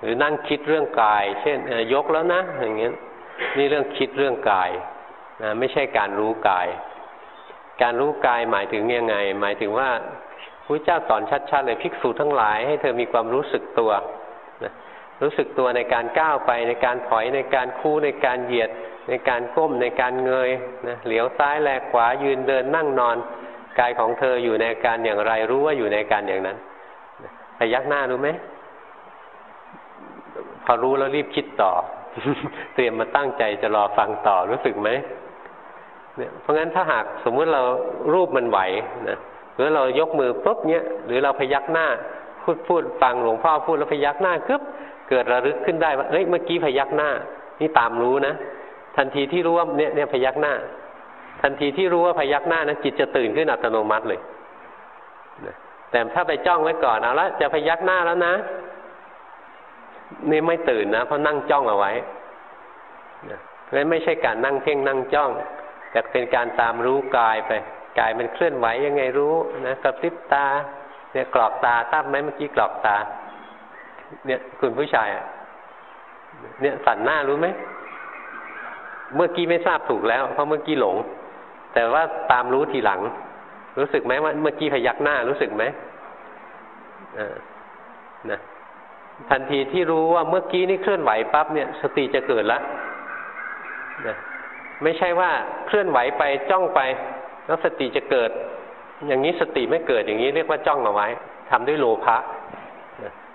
หรือนั่งคิดเรื่องกาย เช่นยกแล้วนะอย่างเงี้ย นี่เรื่องคิดเรื่องกายนะไม่ใช่การรู้กาย การรู้กายหมายถึงยังไง หมายถึงว่าพระเจ้าสอนชัดๆเลยภิกษุทั้งหลายให้เธอมีความรู้สึกตัวรู้สึกตัวในการก้าวไปในการถอยในการคู่ในการเหยียด ในการก้มในการเงยนะเหลียวซ้ายแลขวายืนเดินนั่งนอนกายของเธออยู่ในการอย่างไรรู้ว่าอยู่ในการอย่างนั้นพยักหน้ารู้ไหมพอรู้แล้วรีบคิดต่อ เตรียมมาตั้งใจจะรอฟังต่อรู้สึกไหมเนี่ยเพราะงั้นถ้าหากสมมุติเรารูปมันไหวนะหรือเรายกมือปุ๊บเนี้ยหรือเราพยักหน้าพูดพูดฟังหลวงพ่อพูดแล้วพยักหน้าคึบเกิดระลึกขึ้นได้ว่าเอ้ยเมื่อกี้พยักหน้า นี่ตามรู้นะทันทีที่รู้ว่าเนี่ยเนี่ยพยักหน้า ทันทีที่รู้ว่าพยักหน้านะจิตจะตื่นขึ้นอัตโนมัติเลยแต่ถ้าไปจ้องไว้ก่อนเอาละจะพยักหน้าแล้วนะ นี่ไม่ตื่นนะเพราะนั่งจ้องเอาไว้เพราะฉะนั้นไม่ใช่การนั่งเพ่งนั่งจ้อง แต่เป็นการตามรู้กายไปกายมันเคลื่อนไหวยังไงรู้นะกระพริบตา เนี่ยกรอกตาตั้มไหมเมื่อกี้กรอกตา เนี่ยคุณผู้ชายเนี่ยสั่นหน้ารู้ไหมเมื่อกี้ไม่ทราบถูกแล้ว เพราะเมื่อกี้หลง แต่ว่าตามรู้ทีหลัง รู้สึกไหมว่าเมื่อกี้พยักหน้ารู้สึกไหมอ่านะ ทันทีที่รู้ว่าเมื่อกี้นี่เคลื่อนไหวปั๊บเนี่ย สติจะเกิดแล้วนะไม่ใช่ว่าเคลื่อนไหวไปจ้องไป แล้วสติจะเกิด อย่างนี้สติไม่เกิดอย่างนี้เรียกว่าจ้องเอาไว้ทำด้วยโลภะ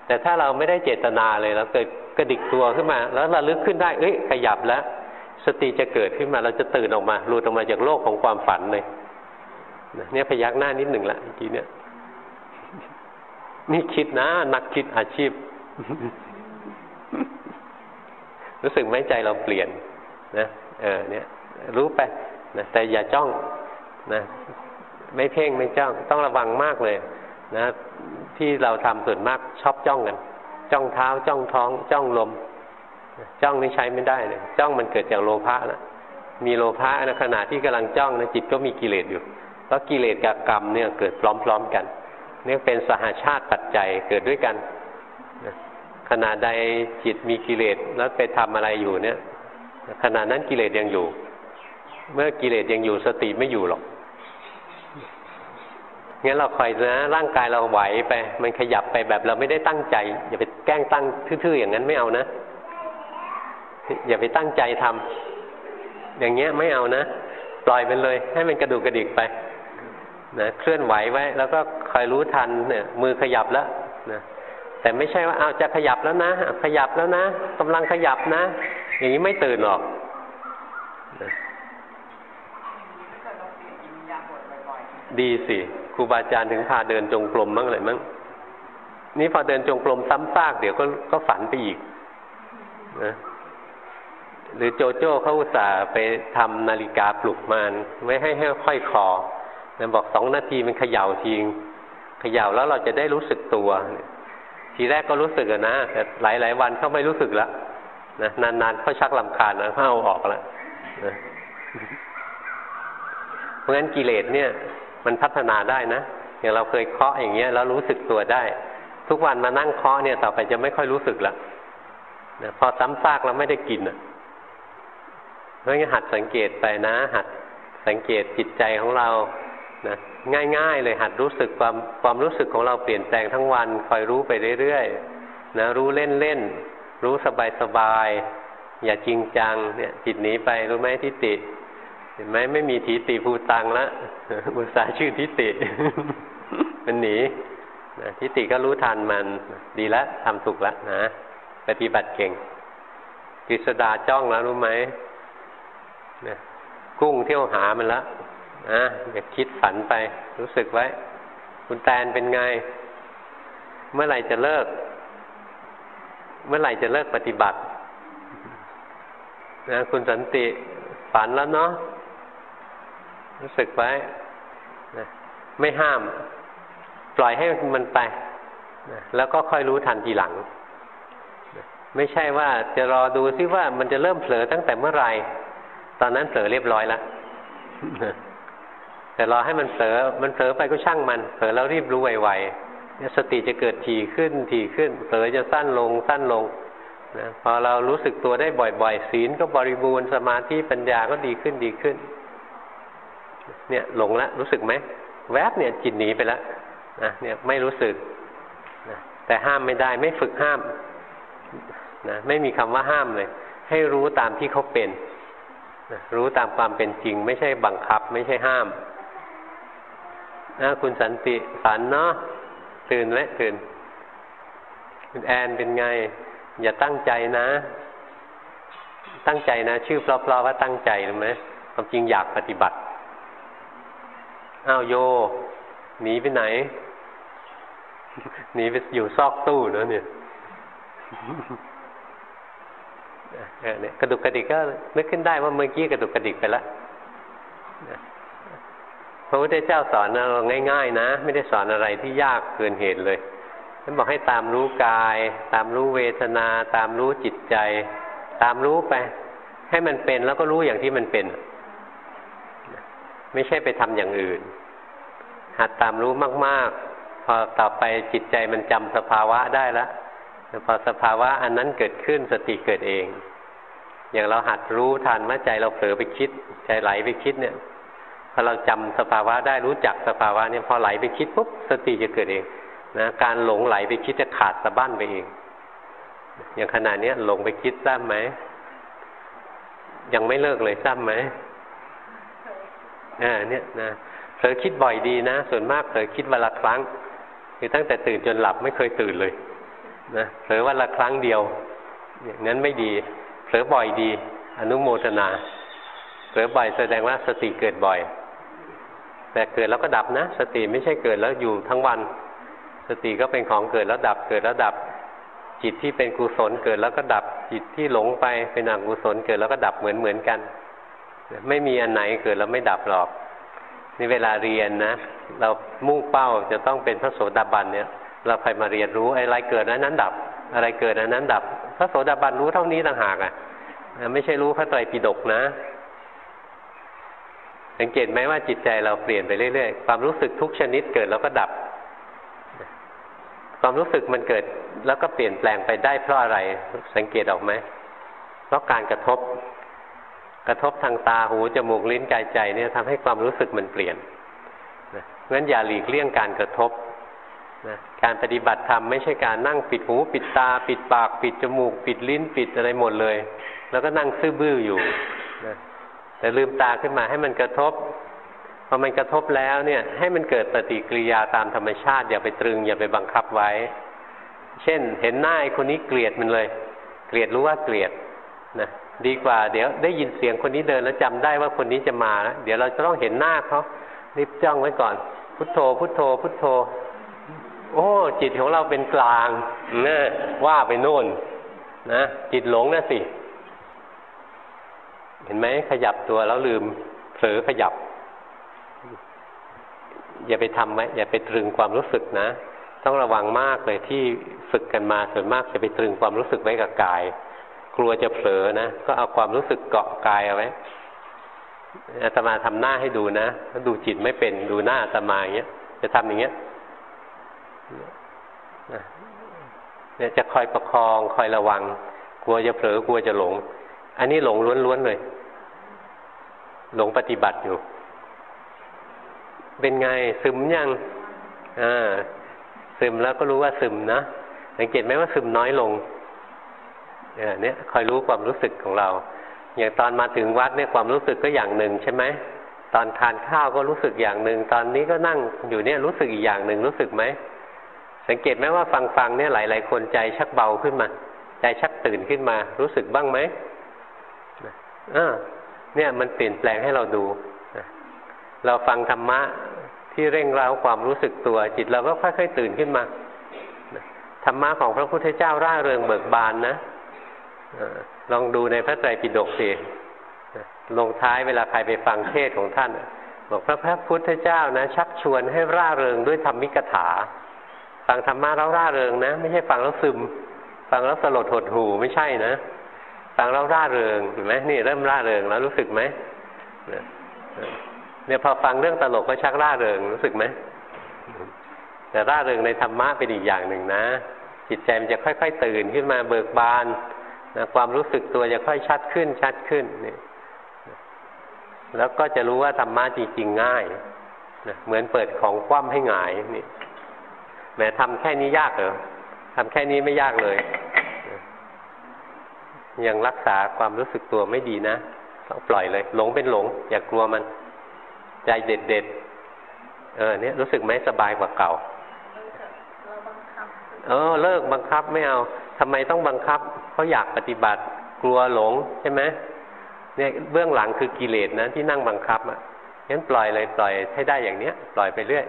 แต่ถ้าเราไม่ได้เจตนาเลยเราเกิดกระดิกตัวขึ้นมา แล้วเราลึกขึ้นได้ เอ้ยขยับแล้ว สติจะเกิดขึ้นมาเราจะตื่นออกมาหลุดออกมาจากโลกของความฝันเลยเนี่ยพยักหน้านิดหนึ่งละเมื่อกี้เนี่ย นี่คิดนะ นักคิดอาชีพ รู้สึกไหมใจเราเปลี่ยนนะเออเนี่ย รู้ไปนะแต่อย่าจ้องนะไม่เพ่งไม่จ้อง ต้องระวังมากเลย นะ ที่เราทำส่วนมากชอบจ้องกัน จ้องเท้าจ้องท้อง จ้องลม จ้องนี่ใช้ไม่ได้เลยจ้องมันเกิดจากโลภะนะมีโลภะในขณะที่กำลังจ้องนะจิตก็มีกิเลสอยู่เพราะกิเลสกับกรรมเนี่ยเกิดพร้อมๆกันนี่เป็นสหาชาติปัจจัยเกิดด้วยกัน ขณะใดจิตมีกิเลสแล้วไปทำอะไรอยู่เนี่ยขณะนั้นกิเลสยังอยู่ เมื่อกิเลสยังอยู่สติไม่อยู่หรอกงั้นเราคอยนะร่างกายเราไหวไป มันขยับไปแบบเราไม่ได้ตั้งใจ อย่าไปแกล้งตั้งทื่อๆอย่างนั้นไม่เอานะ อย่าไปตั้งใจทำอย่างเงี้ยไม่เอานะปล่อยมันเลย ให้มันกระดูกกระดิกไปนะเคลื่อนไหวไว้ แล้วก็คอยรู้ทันเนี่ยมือขยับแล้วนะ แต่ไม่ใช่ว่าเอาจะขยับแล้วนะ ขยับแล้วนะกำลังขยับนะ อย่างนี้ไม่ตื่นหรอกดีสิครูบาอาจารย์ถึงพาเดินจงกรมมั้งเลยมั้งนี่พอเดินจงกรมซ้ำซากเดี๋ยวก็ก็ฝันไปอีกนะหรือโจโจ้เขาอุตส่าห์ไปทำนาฬิกาปลุกมานไม่ให้ให้ค่อยคอนะบอกสองนาทีมันเขย่าทีงเขย่าแล้วเราจะได้รู้สึกตัว ทีแรกก็รู้สึกนะแต่หลายหลายวันเขาไม่รู้สึกแล้วนะนานๆเขาชักลำคาญนะเขาเอาออกแล้วนะเพราะงั้นกิเลสเนี่ย มันพัฒนาได้นะอย่างเราเคยเคาะอย่างเงี้ยแล้วรู้สึกตัวได้ ทุกวันมานั่งเคาะเนี่ยต่อไปจะไม่ค่อยรู้สึกละนะพอซ้ำซากแล้วไม่ได้กินอะเพราะงั้นหัดสังเกตไปนะ หัดสังเกตจิตใจของเรา นะง่ายๆเลยหัดรู้สึกความความรู้สึกของเราเปลี่ยนแปลงทั้งวันคอยรู้ไปเรื่อยๆนะรู้เล่นๆรู้สบายๆอย่าจริงจังเนี่ยจิตหนีไปรู้ไหมทิฏฐิเห็นไหมไม่มีทิฏฐิภูตังละอุตสาห์ชื่อทิฏฐิมันหนีนะทิฏฐิก็รู้ทันมันดีแล้วทำถูกแล้วนะปฏิบัติเก่งกฤษดาจ้องแล้วรู้ไหมนะกุ้งเที่ยวหามันแล้ว นะอย่าคิดฝันไป รู้สึกไว้ คุณแตนเป็นไง เมื่อไหร่จะเลิก เมื่อไหร่จะเลิกปฏิบัตินะคุณสันติฝันแล้วเนาะรู้สึกไว้นะไม่ห้าม ปล่อยให้มันไปนะแล้วก็ค่อยรู้ทันทีหลังนะไม่ใช่ว่าจะรอดูซิว่ามันจะเริ่มเผลอตั้งแต่เมื่อไหร่ ตอนนั้นเผลอเรียบร้อยแล้ว แต่รอให้มันเผลอมันเผลอไปก็ช่างมันเผลอแล้วรีบรู้ไวๆเนี่ยสติจะเกิดถี่ขึ้นถี่ขึ้นเผลอจะสั้นลงสั้นลงนะพอเรารู้สึกตัวได้บ่อยๆ ศีลก็บริบูรณ์สมาธิปัญญาก็ดีขึ้นดีขึ้น เนี่ยหลงแล้วรู้สึกไหมแวบเนี่ยจิตหนีไปแล้วนะเนี่ยไม่รู้สึกนะแต่ห้ามไม่ได้ไม่ฝึกห้ามนะไม่มีคำว่าห้ามเลย ให้รู้ตามที่เขาเป็นนะรู้ตามความเป็นจริง ไม่ใช่บังคับ ไม่ใช่ห้าม นะคุณสันติสันเนาะตื่นไหมตื่น คุณแอนเป็นไง อย่าตั้งใจนะ ตั้งใจนะ ชื่อเพลาๆว่าตั้งใจรู้ไหมความจริงอยากปฏิบัติอ้าวโย หนีไปไหน หนีไปอยู่ซอกตู้เนอะเนี่ยเนี่ยกระดุกกระดิกก็นึกขึ้นได้ว่าเมื่อกี้กระดุกกระดิกไปแล้ว พระพุทธเจ้าสอนเราง่าย ๆ นะ ไม่ได้สอนอะไรที่ยากเกินเหตุเลยท่านบอกให้ตามรู้กาย ตามรู้เวทนา ตามรู้จิตใจ ตามรู้ไป ให้มันเป็นแล้วก็รู้อย่างที่มันเป็น ไม่ใช่ไปทำอย่างอื่น หัดตามรู้มาก ๆ พอต่อไปจิตใจมันจำสภาวะได้แล้วพอสภาวะอันนั้นเกิดขึ้นสติเกิดเอง อย่างเราหัดรู้ทันว่าใจเราเผลอไปคิด ใจไหลไปคิดเนี่ย อเราจำสภาวะได้รู้จักสภาวะเนี่ยพอไหลไปคิดปุ๊บสติจะเกิดเองนะการหลงไหลไปคิดจะขาดสะบั้นไปเอง อย่างขนาดนี้หลงไปคิดซ้ำไหมยังไม่เลิกเลยซ้ำไหมอ่าเนี่ยนะเผลอคิดบ่อยดีนะ ส่วนมากเผลอคิดวันละครั้ง คือตั้งแต่ตื่นจนหลับไม่เคยตื่นเลยนะเผลอวันละครั้งเดียว อย่างนั้นไม่ดีเผลอบ่อยดี อนุโมทนาเผลอบ่อยแสดงว่าสติเกิดบ่อย แต่เกิดแล้วก็ดับนะ สติไม่ใช่เกิดแล้วอยู่ทั้งวัน สติก็เป็นของเกิดแล้วดับ เกิดแล้วดับ จิตที่เป็นกุศลเกิดแล้วก็ดับ จิตที่หลงไปเป็นอกุศลเกิดแล้วก็ดับเหมือนเหมือนกัน ไม่มีอันไหนเกิดแล้วไม่ดับหรอกนี่เวลาเรียนนะ เรามุ่งเป้าจะต้องเป็นพระโสดาบันเนี่ย เราใครมาเรียนรู้อะไรเกิดนั้นนั้นดับ อะไรเกิดนั้นนั้นดับ พระโสดาบันรู้เท่านี้ต่างหากอะ ไม่ใช่รู้พระไตรปิฎกนะ สังเกตไหมว่าจิตใจเราเปลี่ยนไปเรื่อยๆ ความรู้สึกทุกชนิดเกิดแล้วก็ดับ ความรู้สึกมันเกิดแล้วก็เปลี่ยนแปลงไปได้เพราะอะไร สังเกตออกไหม เพราะการกระทบ กระทบทางตา หู จมูก ลิ้น กาย ใจเนี่ยทำให้ความรู้สึกมันเปลี่ยนนะงั้นอย่าหลีกเลี่ยงการกระทบนะการปฏิบัติธรรมไม่ใช่การนั่งปิดหู ปิดตา ปิดปาก ปิดจมูก ปิดลิ้น ปิดอะไรหมดเลย แล้วก็นั่งซื่อบื้ออยู่ แต่ลืมตาขึ้นมาให้มันกระทบพอมันกระทบแล้วเนี่ย ให้มันเกิดปฏิกิริยาตามธรรมชาติ อย่าไปตรึง อย่าไปบังคับไว้ เช่น เห็นหน้าไอ้คนนี้เกลียดมันเลย เกลียดรู้ว่าเกลียดนะดีกว่า เดี๋ยวได้ยินเสียงคนนี้เดินแล้วจำได้ว่าคนนี้จะมาแล้วเดี๋ยวเราจะต้องเห็นหน้าเขารีบจ้องไว้ก่อน พุทโธ พุทโธ พุทโธ โอ้ จิตของเราเป็นกลางนะว่าไปโน่นนะจิตหลงนะสิ เห็นไหมขยับตัวแล้วลืมเผลอขยับ อย่าไปทำไว้อย่าไปตรึงความรู้สึกนะ ต้องระวังมากเลยที่ฝึกกันมาส่วนมากจะไปตรึงความรู้สึกไว้กับกาย กลัวจะเผลอนะก็เอาความรู้สึกเกาะกายเอาไว้อาตมาทำหน้าให้ดูนะถ้าดูจิตไม่เป็นดูหน้าอาตมาอย่างเงี้ย จะทำอย่างเงี้ยเนี่ยจะคอยประคองคอยระวัง กลัวจะเผลอกลัวจะหลง อันนี้หลงล้วนๆเลย หลงปฏิบัติอยู่ เป็นไงซึมยังอ่าซึมแล้วก็รู้ว่าซึมนะสังเกตไหมว่าซึมน้อยลงเนี่ยคอยรู้ความรู้สึกของเรา อย่างตอนมาถึงวัดเนี่ยความรู้สึกก็อย่างหนึ่งใช่ไหมตอนทานข้าวก็รู้สึกอย่างหนึ่งตอนนี้ก็นั่งอยู่เนี่ยรู้สึกอีกอย่างหนึ่งรู้สึกไหมสังเกตไหมว่าฟังฟังเนี่ยหลาย ๆ คนใจชักเบาขึ้นมา ใจชักตื่นขึ้นมา รู้สึกบ้างไหมอ่า เนี่ยมันเปลี่ยนแปลงให้เราดู เราฟังธรรมะที่เร่งเร้าความรู้สึกตัว จิตเราก็ค่อยๆตื่นขึ้นมาธรรมะของพระพุทธเจ้าร่าเริงเบิกบานนะลองดูในพระไตรปิฎกสิลงท้ายเวลาใครไปฟังเทศของท่านบอกพระพระพุทธเจ้านะ ชักชวนให้ร่าเริงด้วยธรรมิกถา ฟังธรรมะแล้วร่าเริงนะ ไม่ใช่ฟังแล้วซึม ฟังแล้วสลดหดหูไม่ใช่นะ ฟังแล้วร่าเริงเห็นไหมนี่เริ่มร่าเริงแล้วรู้สึกไหมเนี่ยพอฟังเรื่องตลกก็ชักร่าเริงรู้สึกไหมแต่ร่าเริงในธรรมะเป็นอีกอย่างหนึ่งนะ จิตใจมันจะค่อย ๆ ตื่นขึ้นมาเบิกบานนะความรู้สึกตัวจะค่อยชัดขึ้นชัดขึ้นนี่แล้วก็จะรู้ว่าธรรมะจริงๆง่ายนะเหมือนเปิดของคว่ำให้หงายนี่แม้ทำแค่นี้ยากเหรอทำแค่นี้ไม่ยากเลย ยังรักษาความรู้สึกตัวไม่ดีนะต้องปล่อยเลย หลงเป็นหลง อย่ากกลัวมัน ใจเด็ดเด็ดเออเนี่ยรู้สึกไหมสบายกว่าเก่า เออ เลิกบังคับไม่เอาทำไมต้องบังคับเขาอยากปฏิบัติ กลัวหลงใช่ไหมเนี่ยเบื้องหลังคือกิเลสนะที่นั่งบังคับอะงั้นปล่อยเลยปล่อยให้ได้อย่างเนี้ย ปล่อยไปเรื่อย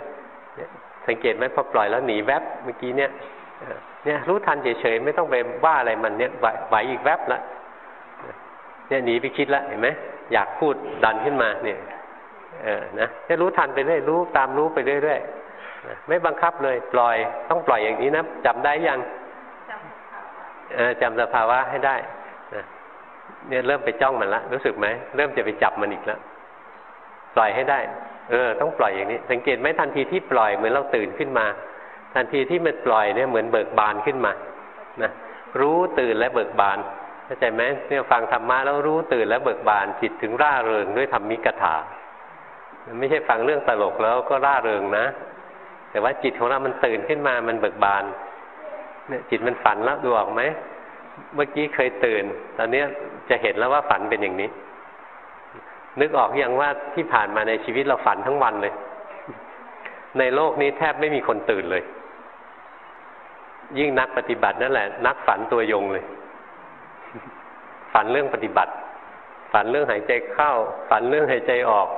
สังเกตไหมพอปล่อยแล้วหนีแวบเมื่อกี้เนี่ย เนี่ยรู้ทันเฉยๆไม่ต้องไปว่าอะไรมันเนี่ยไหวอีกแวบละเนี่ยหนีไปคิดละเห็นไหมอยากพูดดันขึ้นมาเนี่ยเออนะจะรู้ทันไปเรื่อยรู้ตามรู้ไปเรื่อยไม่บังคับเลย ปล่อยต้องปล่อยอย่างนี้นะจำได้ยังจำสภาวะให้ได้เนี่ยเริ่มไปจ้องมันละรู้สึกไหมเริ่มจะไปจับมันอีกแล้วปล่อยให้ได้ เออ ต้องปล่อยอย่างนี้ สังเกตไหมทันทีที่ปล่อยเหมือนเราตื่นขึ้นมา ทันทีที่มันปล่อยเนี่ยเหมือนเบิกบานขึ้นมานะรู้ตื่นและเบิกบานเข้าใจไหมเนี่ยฟังธรรมะแล้วรู้ตื่นและเบิกบานจิตถึงร่าเริงด้วยธรรมิกถาไม่ใช่ฟังเรื่องตลกแล้วก็ร่าเริงนะ แต่ว่าจิตของเรามันตื่นขึ้นมามันเบิกบานเนี่ยจิตมันฝันแล้วดูออกไหมเมื่อกี้เคยตื่น ตอนนี้จะเห็นแล้วว่าฝันเป็นอย่างนี้ นึกออกอยังว่าที่ผ่านมาในชีวิตเราฝันทั้งวันเลย ในโลกนี้แทบไม่มีคนตื่นเลย ยิ่งนักปฏิบัตินั่นแหละ นักฝันตัวยงเลย ฝันเรื่องปฏิบัติ ฝันเรื่องหายใจเข้า ฝันเรื่องหายใจออก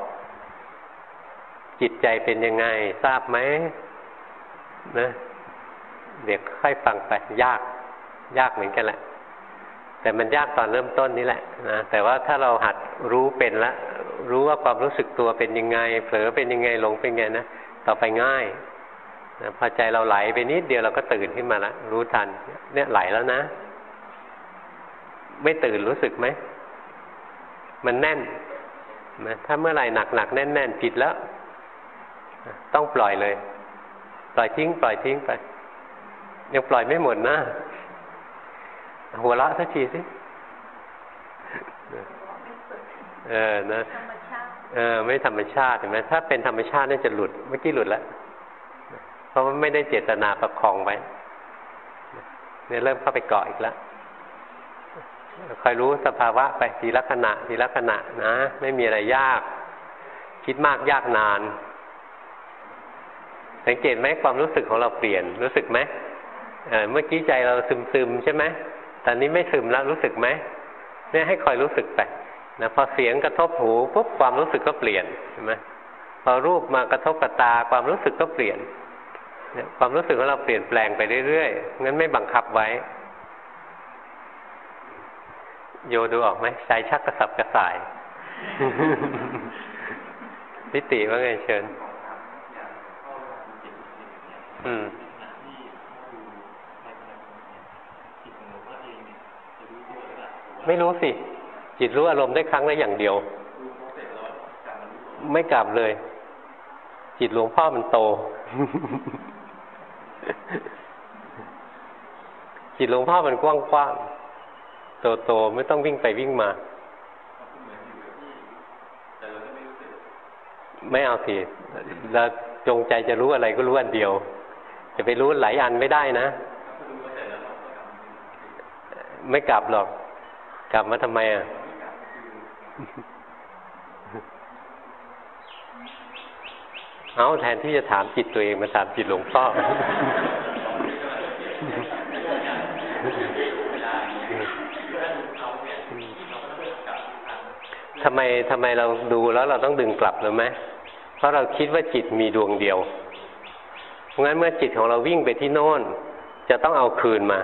จิตใจเป็นยังไง ทราบไหมนะเด็กค่อยฟังไปยาก ยากเหมือนกันแหละ แต่มันยากตอนเริ่มต้นนี่แหละนะแต่ว่าถ้าเราหัดรู้เป็นละรู้ว่าความรู้สึกตัวเป็นยังไง เผลอเป็นยังไงหลงเป็นไงนะต่อไปง่าย นะพอใจเราไหลไปนิดเดียวเราก็ตื่นขึ้นมาแล้วรู้ทัน เนี่ยไหลแล้วนะ ไม่ตื่นรู้สึกไหม มันแน่นนะถ้าเมื่อไหร่หนักหนักแน่นแน่นผิดแล้ว ต้องปล่อยเลย ปล่อยทิ้ง ปล่อยทิ้งไป ยังปล่อยไม่หมดนะ หัวเราะสักทีสิเออนะเออ ไม่ธรรมชาติเห็นไหมถ้าเป็นธรรมชาติน่าจะหลุด เมื่อกี้หลุดแล้ว เพราะว่าไม่ได้เจตนาประคองไว้เนี่ยเริ่มเข้าไปเกาะอีกแล้วคอยรู้สภาวะไปทีละขณะทีละขณะนะ ไม่มีอะไรยาก คิดมากยากนาน สังเกตไหมความรู้สึกของเราเปลี่ยนรู้สึกไหมเมื่อกี้ใจเราซึมซึมใช่ไหมตอนนี้ไม่ซึมแล้วรู้สึกไหมเนี่ยให้คอยรู้สึกไปนะพอเสียงกระทบหูปุ๊บความรู้สึกก็เปลี่ยนใช่ไหมพอรูปมากระทบกับตาความรู้สึกก็เปลี่ยน ความรู้สึกของเราเปลี่ยนแปลงไปเรื่อยๆงั้นไม่บังคับไว้ โยดูออกไหมใจชักกระสับกระส่ายนิติว่าไงเชิญ อืมไม่รู้สิ จิตรู้อารมณ์ได้ครั้งละอย่างเดียว ไม่กลับเลย จิตหลวงพ่อมันโต จิตหลวงพ่อมันกว้างๆโตๆไม่ต้องวิ่งไปวิ่งมา ไม่เอาสิเราจงใจจะรู้อะไรก็รู้อันเดียว จะไปรู้หลายอันไม่ได้นะ ไม่กลับหรอก กลับมาทำไมอะ เอาแทนที่จะถามจิตตัวเองมาถามจิตหลวงพ่อทำไมทำไมเราดูแล้วเราต้องดึงกลับหรือไหมเพราะเราคิดว่าจิตมีดวงเดียว เพราะงั้นเมื่อจิตของเราวิ่งไปที่โน่น จะต้องเอาคืนมา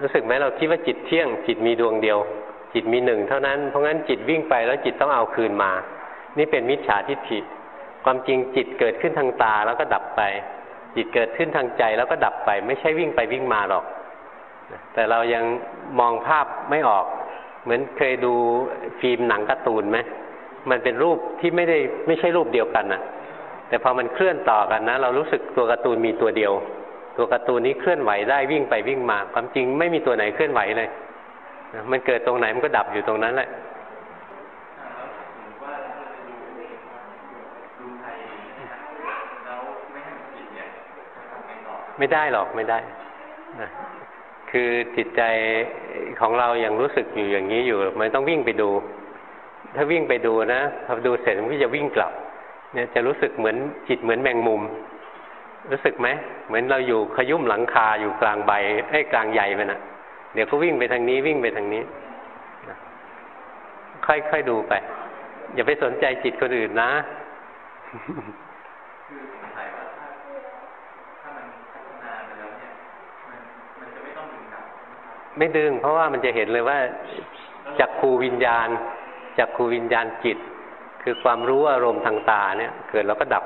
รู้สึกไหมเราคิดว่าจิตเที่ยง จิตมีดวงเดียว จิตมีหนึ่งเท่านั้น เพราะงั้นจิตวิ่งไปแล้วจิตต้องเอาคืนมา นี่เป็นมิจฉาทิฏฐิ ความจริงจิตเกิดขึ้นทางตาแล้วก็ดับไป จิตเกิดขึ้นทางใจแล้วก็ดับไป ไม่ใช่วิ่งไปวิ่งมาหรอก แต่เรายังมองภาพไม่ออก เหมือนเคยดูฟิล์มหนังการ์ตูนไหมมันเป็นรูปที่ไม่ได้ไม่ใช่รูปเดียวกันอะ แต่พอมันเคลื่อนต่อกันนะ เรารู้สึกตัวการ์ตูนมีตัวเดียว ตัวการ์ตูนนี้เคลื่อนไหวได้วิ่งไปวิ่งมา ความจริงไม่มีตัวไหนเคลื่อนไหวเลยมันเกิดตรงไหนมันก็ดับอยู่ตรงนั้นแหละ ไม่ได้หรอกไม่ได้นะคือจิตใจของเรายัางรู้สึกอยู่อย่างนี้อยู่มันต้องวิ่งไปดู ถ้าวิ่งไปดูนะพอดูเสร็จมันก็จะวิ่งกลับ เนี่ยจะรู้สึกเหมือนจิตเหมือนแมงมุม รู้สึกไหมเหมือนเราอยู่ขยุ่มหลังคาอยู่กลางใบไอ้กลางใหญ่ไปนะเดี๋ยวก็วิ่งไปทางนี้วิ่งไปทางนี้ ค่อยๆดูไป อย่าไปสนใจจิตคนอื่นนะ ไม่ดึง เพราะว่ามันจะเห็นเลยว่าจักขูวิญญาณจักขูวิญญาณจิต คือความรู้อารมณ์ทางตาเนี่ยเกิดแล้วก็ดับ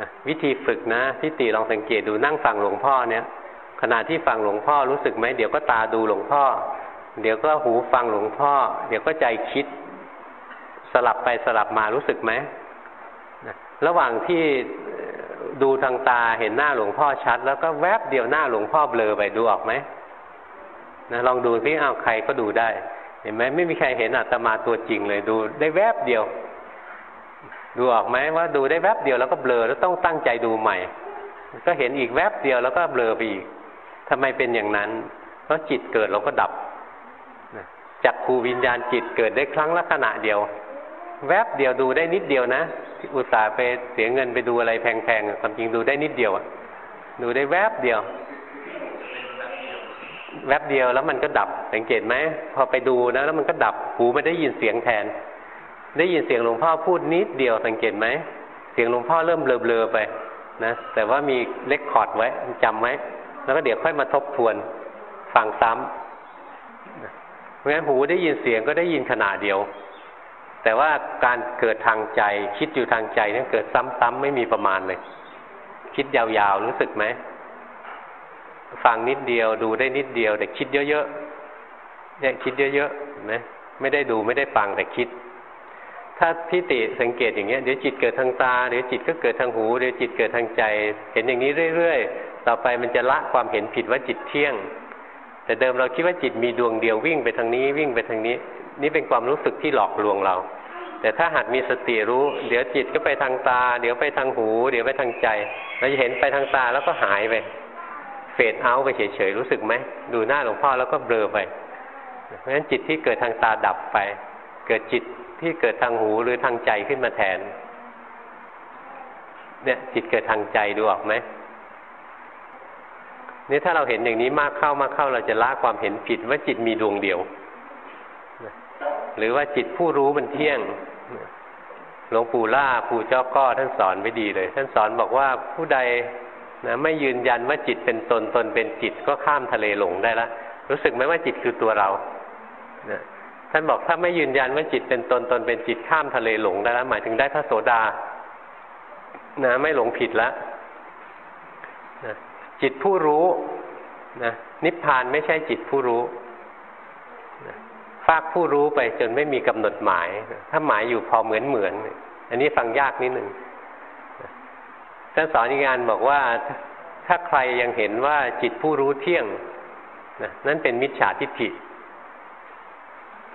นะวิธีฝึกนะที่ตีลองสังเกตดูนั่งฟังหลวงพ่อเนี่ย ขณะที่ฟังหลวงพ่อรู้สึกไหมเดี๋ยวก็ตาดูหลวงพ่อ เดี๋ยวก็หูฟังหลวงพ่อ เดี๋ยวก็ใจคิด สลับไปสลับมารู้สึกไหมระหว่างที่ดูทางตาเห็นหน้าหลวงพ่อชัด แล้วก็แวบเดียวหน้าหลวงพ่อเบลอไปดูออกไหม นะลองดูที่เอาใครก็ดูได้ เห็นไหมไม่มีใครเห็นอาตมาตัวจริงเลยดูได้แวบเดียว ดูออกไหมว่าดูได้แวบเดียวแล้วก็เบลอแล้วต้องตั้งใจดูใหม่ ก็เห็นอีกแวบเดียวแล้วก็เบลอไปอีกทำไมเป็นอย่างนั้น เพราะจิตเกิดเราก็ดับจักขูวิญญาณจิตเกิดได้ครั้งละขณะเดียว แวบเดียวดูได้นิดเดียวนะอุตส่าห์ไปเสียเงินไปดูอะไรแพงๆความจริงดูได้นิดเดียวดูได้แวบเดียว แวบเดียวแล้วมันก็ดับ สังเกตไหมพอไปดูนะแล้วมันก็ดับหูไม่ได้ยินเสียงแทน ได้ยินเสียงหลวงพ่อพูดนิดเดียวสังเกตไหมเสียงหลวงพ่อเริ่มเบลอๆไปนะแต่ว่ามี record ไว้จำไว้แล้วก็เดี๋ยวค่อยมาทบทวนฟังซ้ำเพราะฉะนั้นหูได้ยินเสียงก็ได้ยินขณะเดียว แต่ว่าการเกิดทางใจคิดอยู่ทางใจนี่เกิดซ้ำๆไม่มีประมาณเลย คิดยาวๆรู้สึกไหม ฟังนิดเดียว ดูได้นิดเดียว แต่คิดเยอะๆเนี่ยคิดเยอะๆเห็นไหมไม่ได้ดูไม่ได้ฟังแต่คิด ถ้าทิฏฐิสังเกตอย่างเงี้ยเดี๋ยวจิตเกิดทางตาเดี๋ยวจิตก็เกิดทางหูเดี๋ยวจิตเกิดทางใจ เห็นอย่างนี้เรื่อยๆ ต่อไปมันจะละความเห็นผิดว่าจิตเที่ยง แต่เดิมเราคิดว่าจิตมีดวงเดียววิ่งไปทางนี้วิ่งไปทางนี้ นี่เป็นความรู้สึกที่หลอกลวงเรา แต่ถ้าหากมีสติรู้ เดี๋ยวจิตก็ไปทางตา เดี๋ยวไปทางหู เดี๋ยวไปทางใจ เราจะเห็นไปทางตาแล้วก็หายไป เฟดเอาไปเฉยๆรู้สึกไหมดูหน้าหลวงพ่อแล้วก็เบลอไป เพราะฉะนั้นจิตที่เกิดทางตาดับไป เกิดจิตที่เกิดทางหูหรือทางใจขึ้นมาแทน เนี่ยจิตเกิดทางใจดูออกไหมนี่ถ้าเราเห็นอย่างนี้มากเข้ามากเข้าเราจะละความเห็นผิดว่าจิตมีดวงเดียว หรือว่าจิตผู้รู้มันเที่ยงหลวงปู่ล่าปู่เจ้าก้อท่านสอนไว้ดีเลย ท่านสอนบอกว่าผู้ใด นะไม่ยืนยันว่าจิตเป็นตนตนเป็นจิตก็ข้ามทะเลหลงได้ละรู้สึกไหมว่าจิตคือตัวเรานะท่านบอกถ้าไม่ยืนยันว่าจิตเป็นตนตนเป็นจิตข้ามทะเลหลงได้แล้วหมายถึงได้พระโสดานะไม่หลงผิดแล้วนะจิตผู้รู้นะนิพพานไม่ใช่จิตผู้รู้ฟากผู้รู้ไปจนไม่มีกำหนดหมาย ถ้าหมายอยู่พอเหมือนเหมือน อันนี้ฟังยากนิดหนึ่ง ท่านสอนอีกงานบอกว่าถ้าใครยังเห็นว่าจิตผู้รู้เที่ยงนะนั่นเป็นมิจฉาทิฏฐิ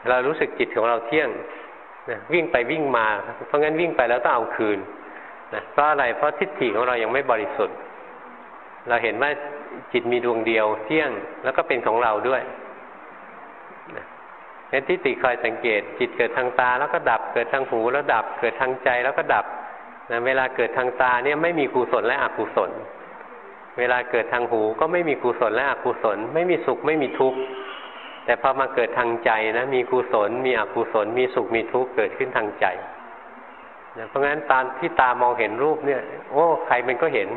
เรารู้สึกจิตของเราเที่ยงนะวิ่งไปวิ่งมา เพราะงั้นวิ่งไปแล้วต้องเอาคืนนะเพราะอะไรเพราะทิฏฐิของเรายังไม่บริสุทธิ์ เราเห็นว่าจิตมีดวงเดียวเที่ยงแล้วก็เป็นของเราด้วยเป็นทิฏฐิคอยสังเกต จิตเกิดทางตาแล้วก็ดับ เกิดทางหูแล้วดับ เกิดทางใจแล้วก็ดับ นะเวลาเกิดทางตาเนี่ยไม่มีกุศลและอกุศล เวลาเกิดทางหูก็ไม่มีกุศลและอกุศล ไม่มีสุขไม่มีทุกข์แต่พอมาเกิดทางใจนะมีกุศล มีอกุศล มีสุขมีทุกข์เกิดขึ้นทางใจนะเพราะงั้นตอนที่ตามองเห็นรูปเนี่ย โอ้ใครมันก็เห็น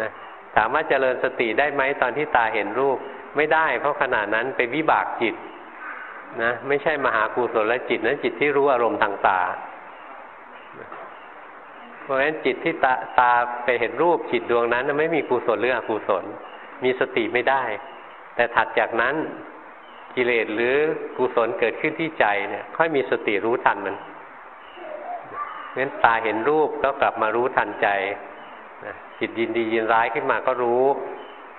นะถามว่าเจริญสติได้ไหมตอนที่ตาเห็นรูป ไม่ได้ เพราะขณะนั้นไปวิบากจิตนะไม่ใช่มหากุศลจิตนะจิตที่รู้อารมณ์ทางตา เพราะฉะนั้นจิตที่ตาตาไปเห็นรูปจิตดวงนั้นไม่มีกุศลหรืออกุศล มีสติไม่ได้ แต่ถัดจากนั้นกิเลสหรือกุศลเกิดขึ้นที่ใจเนี่ย ค่อยมีสติรู้ทันมันงั้นตาเห็นรูปก็กลับมารู้ทันใจจิตยินดียินร้ายขึ้นมาก็รู้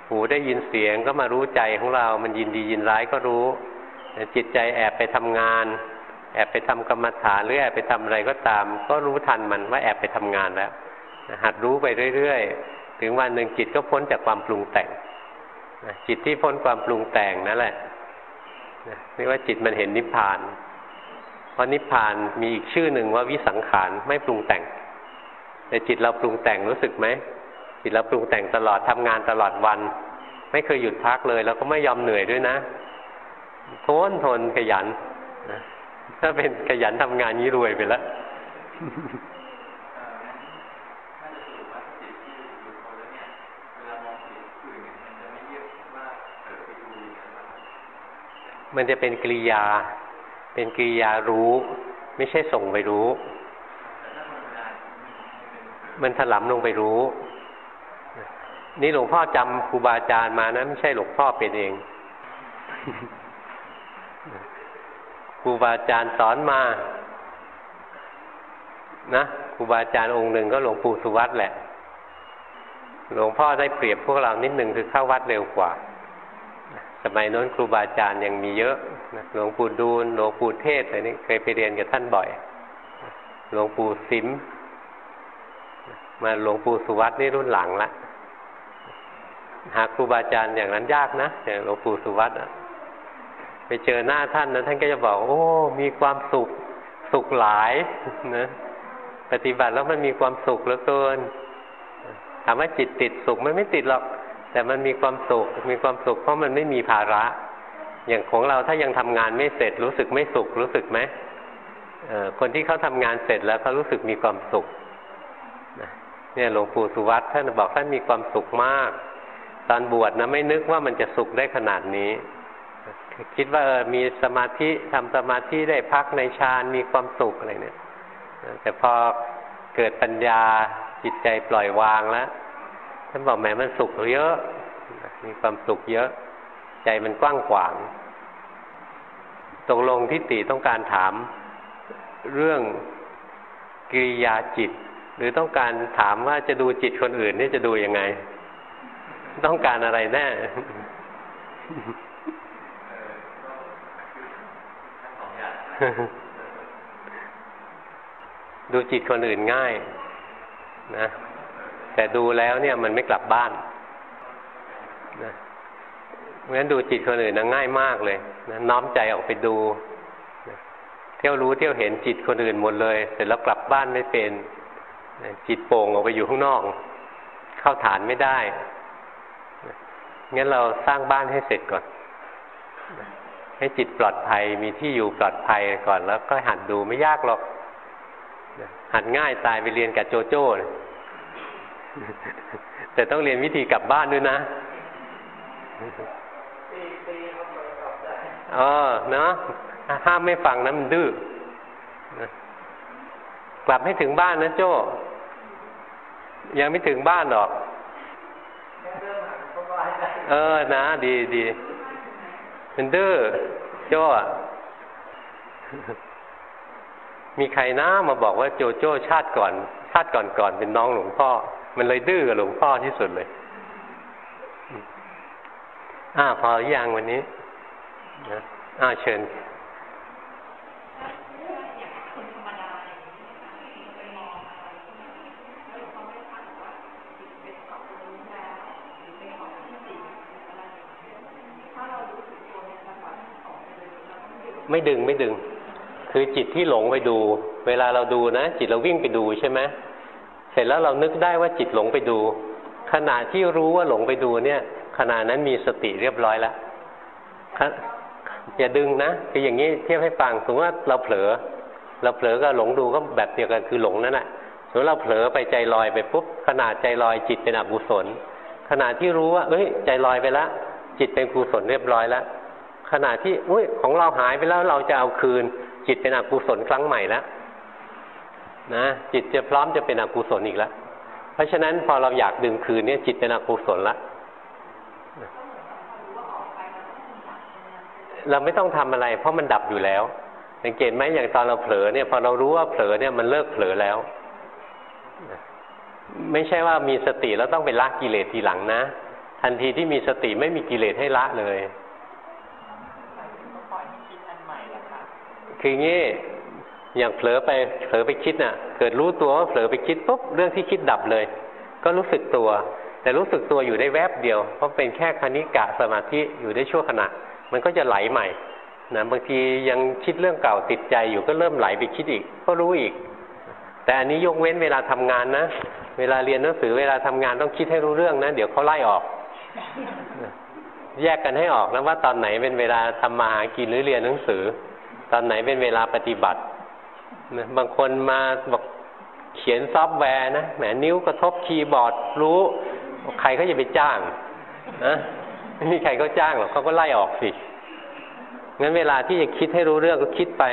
หูได้ยินเสียงก็มารู้ใจของเรา มันยินดียินร้ายก็รู้ จิตใจแอบไปทำงาน อบไปทำกรรมฐานหรือแอบไปทำอะไรก็ตาม ก็รู้ทันมันว่าแอบไปทำงานแล้วหัดรู้ไปเรื่อยๆ ถึงวันหนึ่งจิตก็พ้นจากความปรุงแต่งจิตที่พ้นความปรุงแต่งนั่นแหละเรียกว่าจิตมันเห็นนิพพาน เพราะนิพพานมีอีกชื่อหนึ่งว่าวิสังขารไม่ปรุงแต่ง แต่จิตเราปรุงแต่งรู้สึกไหมจิตเราปรุงแต่งตลอดทำงานตลอดวัน ไม่เคยหยุดพักเลย แล้วก็ไม่ยอมเหนื่อยด้วยนะทนทนขยัน ถ้าเป็นขยันทำงานนี้รวยไปแล้วมันจะเป็นกริยา เป็นกริยารู้ ไม่ใช่ส่งไปรู้ มันถลำลงไปรู้ นี่หลวงพ่อจำครูบาอาจารย์มานะ ไม่ใช่หลวงพ่อเป็นเอง ครูบาอาจารย์สอนมา นะครูบาอาจารย์องค์หนึ่งก็หลวงปู่สุวัตแหละ หลวงพ่อได้เปรียบพวกเรานิดหนึ่งคือเข้าวัดเร็วกว่า สมัยโน้นครูบาอาจารย์ยังมีเยอะหลวงปู่ดูลหลวงปู่เทศอะไรนี้เคยไปเรียนกับท่านบ่อย หลวงปู่สิมมาหลวงปู่สุวัตนี่รุ่นหลังละหาครูบาอาจารย์อย่างนั้นยากนะอย่างหลวงปู่สุวัตอะ ไปเจอหน้าท่านนะท่านก็จะบอก โอ้ มีความสุขสุขหลายนะปฏิบัติแล้วมันมีความสุขเหลือเกินถามว่าจิตติดสุขมันไม่ติดหรอก แต่มันมีความสุข มีความสุข เพราะมันไม่มีภาระ อย่างของเราถ้ายังทำงานไม่เสร็จ รู้สึกไม่สุขรู้สึกไหมคนที่เขาทำงานเสร็จแล้วเขารู้สึกมีความสุขเนี่ยหลวงปู่สุวัตท่านบอกท่านมีความสุขมาก ตอนบวชนะไม่นึกว่ามันจะสุขได้ขนาดนี้ คิดว่าเออมีสมาธิทำสมาธิได้พักในฌานมีความสุขอะไรเนี่ยแต่พอเกิดปัญญาจิตใจปล่อยวางแล้วท่านบอกแหมมันสุขเยอะ มีความสุขเยอะ ใจมันกว้างขวางตกลงทิฏฐิต้องการถาม เรื่องกิริยาจิต หรือต้องการถามว่าจะดูจิตคนอื่นนี่จะดูยังไง ต้องการอะไรแน่ ดูจิตคนอื่นง่าย นะ แต่ดูแล้วเนี่ยมันไม่กลับบ้านนะเพราะฉะนั้นดูจิตคนอื่นนะง่ายมากเลยนะน้อมใจออกไปดูเที่ยวรู้เที่ยวเห็นจิตคนอื่นหมดเลย เสร็จแล้วกลับบ้านไม่เป็นจิตโป่งออกไปอยู่ข้างนอก เข้าฐานไม่ได้งั้นเราสร้างบ้านให้เสร็จก่อน ให้จิตปลอดภัยมีที่อยู่ปลอดภัยก่อนแล้วก็หัดดูไม่ยากหรอกหัดง่ายตายไปเรียนกับโจโจ้แต่ต้องเรียนวิธีกลับบ้านด้วยนะเออเนาะห้ามไม่ฟังนะมันดื้อกลับให้ถึงบ้านนะโจ้ ยังไม่ถึงบ้านหรอก เออนะ ดีดี มันดื้อโจ้มีใครนะมาบอกว่าโจโจ้ชาติก่อน ชาติก่อนก่อนเป็นน้องหลวงพ่อ มันเลยดื้อกับหลวงพ่อที่สุดเลย อ่าพออย่างวันนี้นะอ่าเชิญ ไม่ดึงไม่ดึง คือจิตที่หลงไปดู เวลาเราดูนะ จิตเราวิ่งไปดูใช่ไหมเสร็จแล้วเรานึกได้ว่าจิตหลงไปดู ขณะที่รู้ว่าหลงไปดูเนี่ย ขณะนั้นมีสติเรียบร้อยแล้วอย่าดึงนะคืออย่างนี้เทียบให้ฟังสมมติว่าเราเผลอ เราเผลอก็หลงดูก็แบบเดียวกันคือหลงนั่นแหละสมมติเราเผลอไปใจลอยไปปุ๊บขณะใจลอยจิตเป็นอกุศลขณะที่รู้ว่า เอ้ย ใจลอยไปแล้วจิตเป็นกุศลเรียบร้อยแล้ว ขณะที่อุ้ยของเราหายไปแล้วเราจะเอาคืน จิตเป็นอกุศลครั้งใหม่แล้วนะจิตจะพร้อมจะเป็นอกุศลอีกแล้วเพราะฉะนั้นพอเราอยากดึงคืนเนี่ยจิตเป็นอกุศลละเราไม่ต้องทำอะไร เพราะมันดับอยู่แล้วสังเกตไหมอย่างตอนเราเผลอเนี่ยพอเรารู้ว่าเผลอเนี่ยมันเลิกเผลอแล้ว ไม่ใช่ว่ามีสติแล้วต้องไปละกิเลสทีหลังนะ ทันทีที่มีสติไม่มีกิเลสให้ละเลย คืองี้อย่างเผลอไปเผลอไปคิดน่ะ เกิดรู้ตัวว่าเผลอไปคิดปุ๊บเรื่องที่คิดดับเลย ก็รู้สึกตัว แต่รู้สึกตัวอยู่ได้แวบเดียว เพราะเป็นแค่คณิกะสมาธิอยู่ได้ชั่วขณะ มันก็จะไหลใหม่นะบางทียังคิดเรื่องเก่าติดใจอยู่ก็เริ่มไหลไปคิดอีก ก็รู้อีก แต่อันนี้ยกเว้นเวลาทำงานนะ เวลาเรียนหนังสือเวลาทำงานต้องคิดให้รู้เรื่องนะเดี๋ยวเขาไล่ออก แยกกันให้ออกนะว่าตอนไหนเป็นเวลาทำมาหากินหรือเรียนหนังสือ ตอนไหนเป็นเวลาปฏิบัติบางคนมาบอกเขียนซอฟต์แวร์นะแหมนิ้วกระทบคีย์บอร์ดรู้ใครเขาจะไปจ้างนะไม่มีใครก็จ้างหรอกเขาก็ไล่ออกสิงั้นเวลาที่จะคิดให้รู้เรื่องก็คิดไป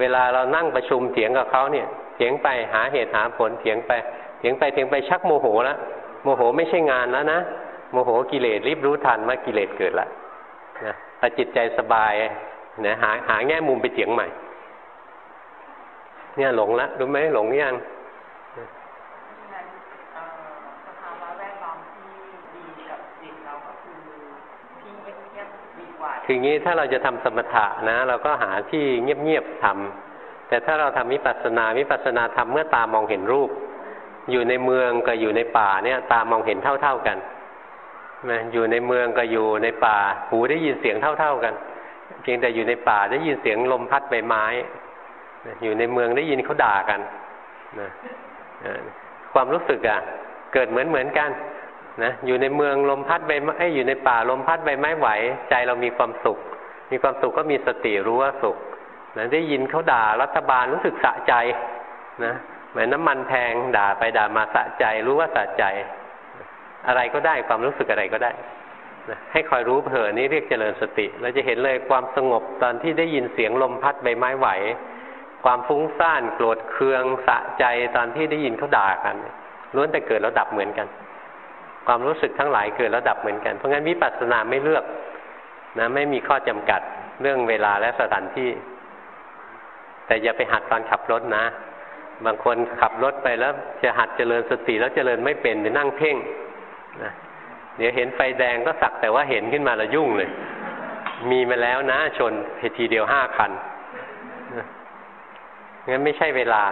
เวลาเรานั่งประชุมเถียงกับเขาเนี่ยเถียงไปหาเหตุหาผลเถียงไปทถียงไปเถียงไปชักโมโหแล้วโมโหไม่ใช่งานแล้วนะโมโหกิเลสรีบรู้ทันว่ากิเลสเกิดแล้วนะพอจิตใจสบาย นะหาหาแง่มุมไปเถียงใหม่ เนี่ยหลงแล้วรู้ไหมหลงยังคืองี้ถ้าเราจะทำสมถะนะ เราก็หาที่เงียบๆทำแต่ถ้าเราทำวิปัสสนาวิปัสสนาทำเมื่อตามองเห็นรูป อยู่ในเมืองกับอยู่ในป่าเนี่ย ตามองเห็นเท่า ๆกันนะอยู่ในเมืองกับอยู่ในป่า หูได้ยินเสียงเท่า ๆกัน เพียงแต่อยู่ในป่าได้ยินเสียงลมพัดใบไม้ อยู่ในเมืองได้ยินเขาด่ากันนะความรู้สึกอะ เกิดเหมือนเหมือนกันนะอยู่ในเมืองลมพัดใบไม้อยู่ในป่าลมพัดใบไม้ไหว ใจเรามีความสุข มีความสุขก็มีสติรู้ว่าสุขนะได้ยินเขาด่ารัฐบาลรู้สึกสะใจนะเหมือนน้ำมันแพงด่าไปด่ามาสะใจ รู้ว่าสะใจ อะไรก็ได้ความรู้สึกอะไรก็ได้ ให้คอยรู้เผอนี่เรียกเจริญสติ เราจะเห็นเลยความสงบตอนที่ได้ยินเสียงลมพัดใบไม้ไหว ความฟุ้งซ่านโกรธเคืองสะใจตอนที่ได้ยินเขาด่ากันล้วนแต่เกิดแล้วดับเหมือนกัน ความรู้สึกทั้งหลายเกิดแล้วดับเหมือนกัน เพราะงั้นวิปัสสนาไม่เลือกนะไม่มีข้อจำกัดเรื่องเวลาและสถานที่ แต่อย่าไปหัดตอนขับรถนะ บางคนขับรถไปแล้วจะหัดเจริญสติแล้วเจริญไม่เป็นไปนั่งเพ่งนะ เดี๋ยวเห็นไฟแดงก็สักแต่ว่าเห็นขึ้นมาละยุ่งเลย มีมาแล้วนะ ชนทีเดียวห้าคันงั้นไม่ใช่เวลา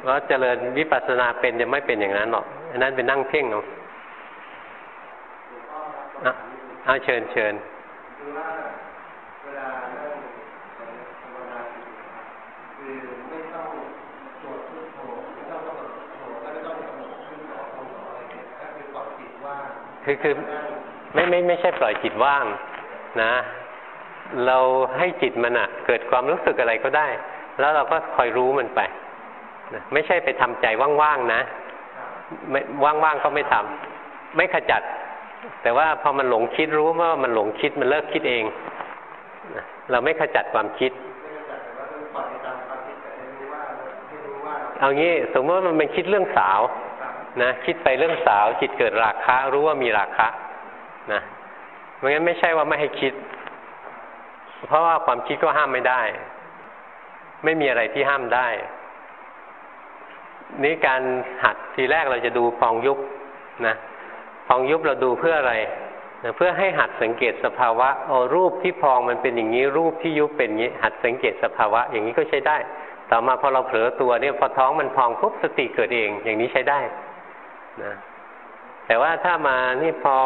เพราะเจริญวิปัสสนาเป็นจะไม่เป็นอย่างนั้นหรอกอันนั้นเป็นนั่งเพ่งเนาะเอาเชิญเชิญคือ คือคือไม่ไม่ไม่ใช่ปล่อยจิตว่างนะ เราให้จิตมันอะเกิดความรู้สึกอะไรก็ได้ แล้วเราก็คอยรู้มันไปนะไม่ใช่ไปทำใจว่างๆนะไม่ว่างๆก็ไม่ทำไม่ขจัด แต่ว่าพอมันหลงคิดรู้ว่ามันหลงคิดมันเลิกคิดเองเราไม่ขจัดความคิดเอางี้สมมติว่ามันเป็นคิดเรื่องสาว นะคิดไปเรื่องสาวจิตเกิดราคะ รู้ว่ามีราคะนะเพราะงั้นไม่ใช่ว่าไม่ให้คิด เพราะว่าความคิดก็ห้ามไม่ได้ ไม่มีอะไรที่ห้ามได้ นี่การหัดทีแรกเราจะดูพองยุบนะพองยุบเราดูเพื่ออะไรนะเพื่อให้หัดสังเกตสภาวะโอ้รูปที่พองมันเป็นอย่างนี้ รูปที่ยุบเป็นอย่างนี้ หัดสังเกตสภาวะ อย่างนี้ก็ใช้ได้ ต่อมาพอเราเผลอตัวเนี่ยพอท้องมันพองปุ๊บสติเกิดเอง อย่างนี้ใช้ได้ นะแต่ว่าถ้ามานี่พอ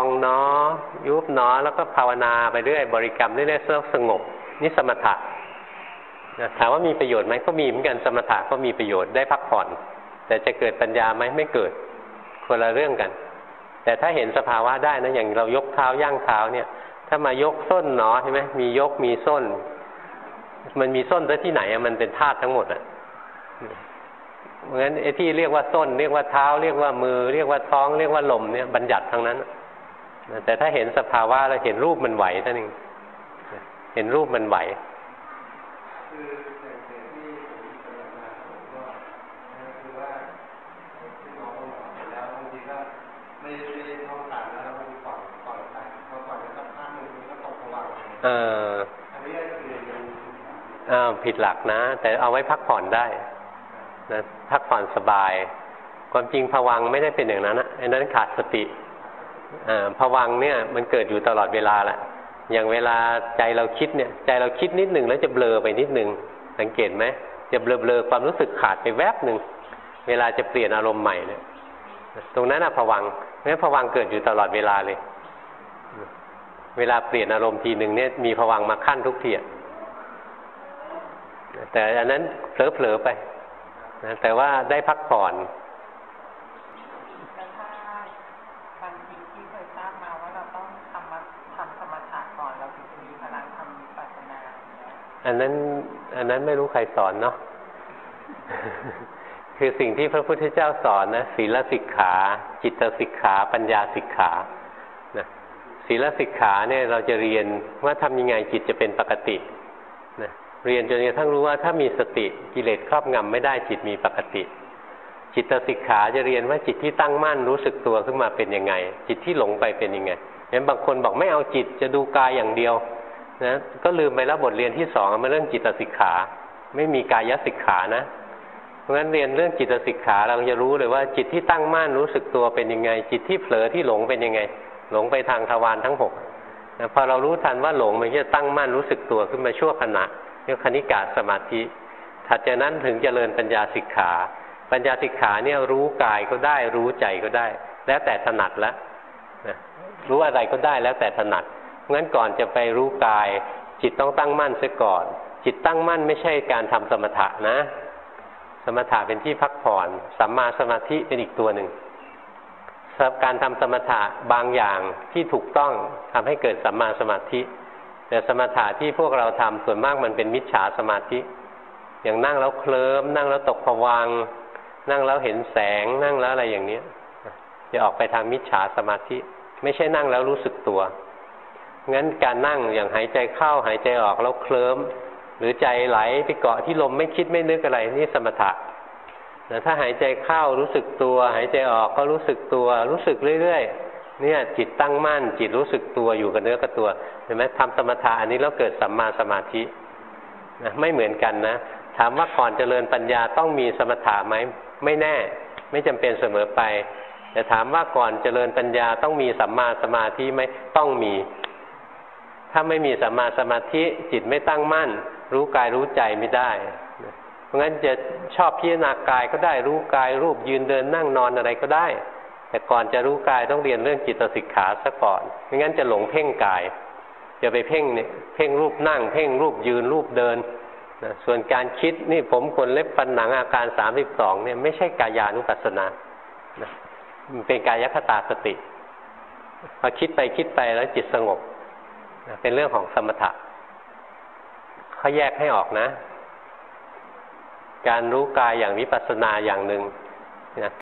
งเนาะยุบเนาะแล้วก็ภาวนาไปเรื่อย บริกรรมเรื่อยๆสงบนี่สมถะนะถามว่ามีประโยชน์ไหมก็มีเหมือนกันสมถะก็มีประโยชน์ได้พักผ่อน แต่จะเกิดปัญญาไหมไม่เกิดคนละเรื่องกัน แต่ถ้าเห็นสภาวะได้นะอย่างเรายกเท้าย่างเท้าเนี่ย ถ้ามายกส้นหนอใช่ไหมมียกมีส้น มันมีส้นแต่ที่ไหนมันเป็นธาตุทั้งหมดอะ เพราะฉะนั้นไอ้ที่เรียกว่าส้น เรียกว่าเท้า เรียกว่ามือ เรียกว่าท้อง เรียกว่าลมเนี่ยบัญญัติทั้งนั้นแต่ถ้าเห็นสภาวะแล้วเห็นรูปมันไหวท่านเองเห็นรูปมันไหวเอออ้าวผิดหลักนะ แต่เอาไว้พักผ่อนได้ นะพักผ่อนสบาย ความจริงผวังไม่ได้เป็นอย่างนั้นนะอันนั้นขาดสติผวังเนี่ยมันเกิดอยู่ตลอดเวลาแหละอย่างเวลาใจเราคิดเนี่ยใจเราคิดนิดหนึ่งแล้วจะเบลอไปนิดหนึ่งสังเกตไหมจะเบลอเบลอความรู้สึกขาดไปแวบหนึ่งเวลาจะเปลี่ยนอารมณ์ใหม่เนี่ยตรงนั้นอะผวังเพราะฉะนั้นผวังเกิดอยู่ตลอดเวลาเลย เวลาเปลี่ยนอารมณ์ทีหนึ่งเนี่ยมีผวังมาขั้นทุกทีแต่อันนั้นเผลอๆไป นะแต่ว่าได้พักผ่อนอันนั้นอันนั้นไม่รู้ใครสอนเนาะคือสิ่งที่พระพุทธเจ้าสอนนะศีลสิกขา จิตสิกขา ปัญญาสิกขาศีลสิกขาเนี่ยเราจะเรียนว่าทำยังไงจิตจะเป็นปกตินะ เรียนจนกระทั่งรู้ว่าถ้ามีสติกิเลสครอบงำไม่ได้จิตมีปกติ จิตสิกขาจะเรียนว่าจิตที่ตั้งมั่นรู้สึกตัวขึ้นมาเป็นยังไง จิตที่หลงไปเป็นยังไงเห็นบางคนบอกไม่เอาจิตจะดูกายอย่างเดียวนะก็ลืมไปแล้วบทเรียนที่สองมันเรื่องจิตสิกขา ไม่มีกายสิกขานะ เพราะฉะนั้นเรียนเรื่องจิตสิกขาเราจะรู้เลยว่าจิตที่ตั้งมั่นรู้สึกตัวเป็นยังไง จิตที่เผลอที่หลงเป็นยังไง หลงไปทางทวารทั้งหกนะพอเรารู้ทันว่าหลงมันจะตั้งมั่นรู้สึกตัวขึ้นมาชั่วขณะ เรียกคณิกาสมาธิ ถัดจากนั้นถึงเจริญปัญญาสิกขา ปัญญาสิกขาเนี่ยรู้กายก็ได้รู้ใจก็ได้ แล้วแต่ถนัดแล้วนะรู้อะไรก็ได้แล้วแต่ถนัดงั้นก่อนจะไปรู้กาย จิตต้องตั้งมั่นเสียก่อน จิตตั้งมั่นไม่ใช่การทำสมถะนะ สมถะเป็นที่พักผ่อนสัมมาสมาธิเป็นอีกตัวหนึ่งการทำสมถะบางอย่างที่ถูกต้องทำให้เกิดสัมมาสมาธิ แต่สมถะที่พวกเราทำส่วนมากมันเป็นมิจฉาสมาธิ อย่างนั่งแล้วเคลิ้มนั่งแล้วตกผวัง นั่งแล้วเห็นแสงนั่งแล้วอะไรอย่างเนี้ยจะออกไปทางมิจฉาสมาธิ ไม่ใช่นั่งแล้วรู้สึกตัวงั้นการนั่งอย่างหายใจเข้าหายใจออกแล้วเคลิ้มหรือใจไหลไปเกาะที่ลมไม่คิดไม่นึกอะไรนี่สมถะแต่ถ้าหายใจเข้ารู้สึกตัว หายใจออกก็รู้สึกตัว รู้สึกเรื่อยๆ เนี่ยจิตตั้งมั่น จิตรู้สึกตัวอยู่กับเนื้อกับตัวเห็นไหมทำสมถะอันนี้แล้วเกิดสัมมาสมาธินะไม่เหมือนกันนะ ถามว่าก่อนเจริญปัญญาต้องมีสมถะไหมไม่แน่ ไม่จำเป็นเสมอไป แต่ถามว่าก่อนเจริญปัญญาต้องมีสัมมาสมาธิไหมต้องมี ถ้าไม่มีสัมมาสมาธิจิตไม่ตั้งมั่น รู้กายรู้ใจไม่ได้เพราะงั้นจะชอบพิจารณากายก็ได้รู้กายรูปยืนเดินนั่งนอนอะไรก็ได้ แต่ก่อนจะรู้กายต้องเรียนเรื่องจิตสิกขาซะก่อนไม่งั้นจะหลงเพ่งกายจะไปเพ่งเนี่ยเพ่งรูปนั่ง เพ่งรูปยืนรูปเดินนะส่วนการคิดนี่ผมคนเล็บฟันหนังอาการสามสิบสองเนี่ยไม่ใช่กายานุปัสสนานะมันเป็นกายคตาสติพอคิดไปคิดไปแล้วจิตสงบเป็นเรื่องของสมถะเขาแยกให้ออกนะ การรู้กายอย่างวิปัสสนาอย่างหนึ่งนะ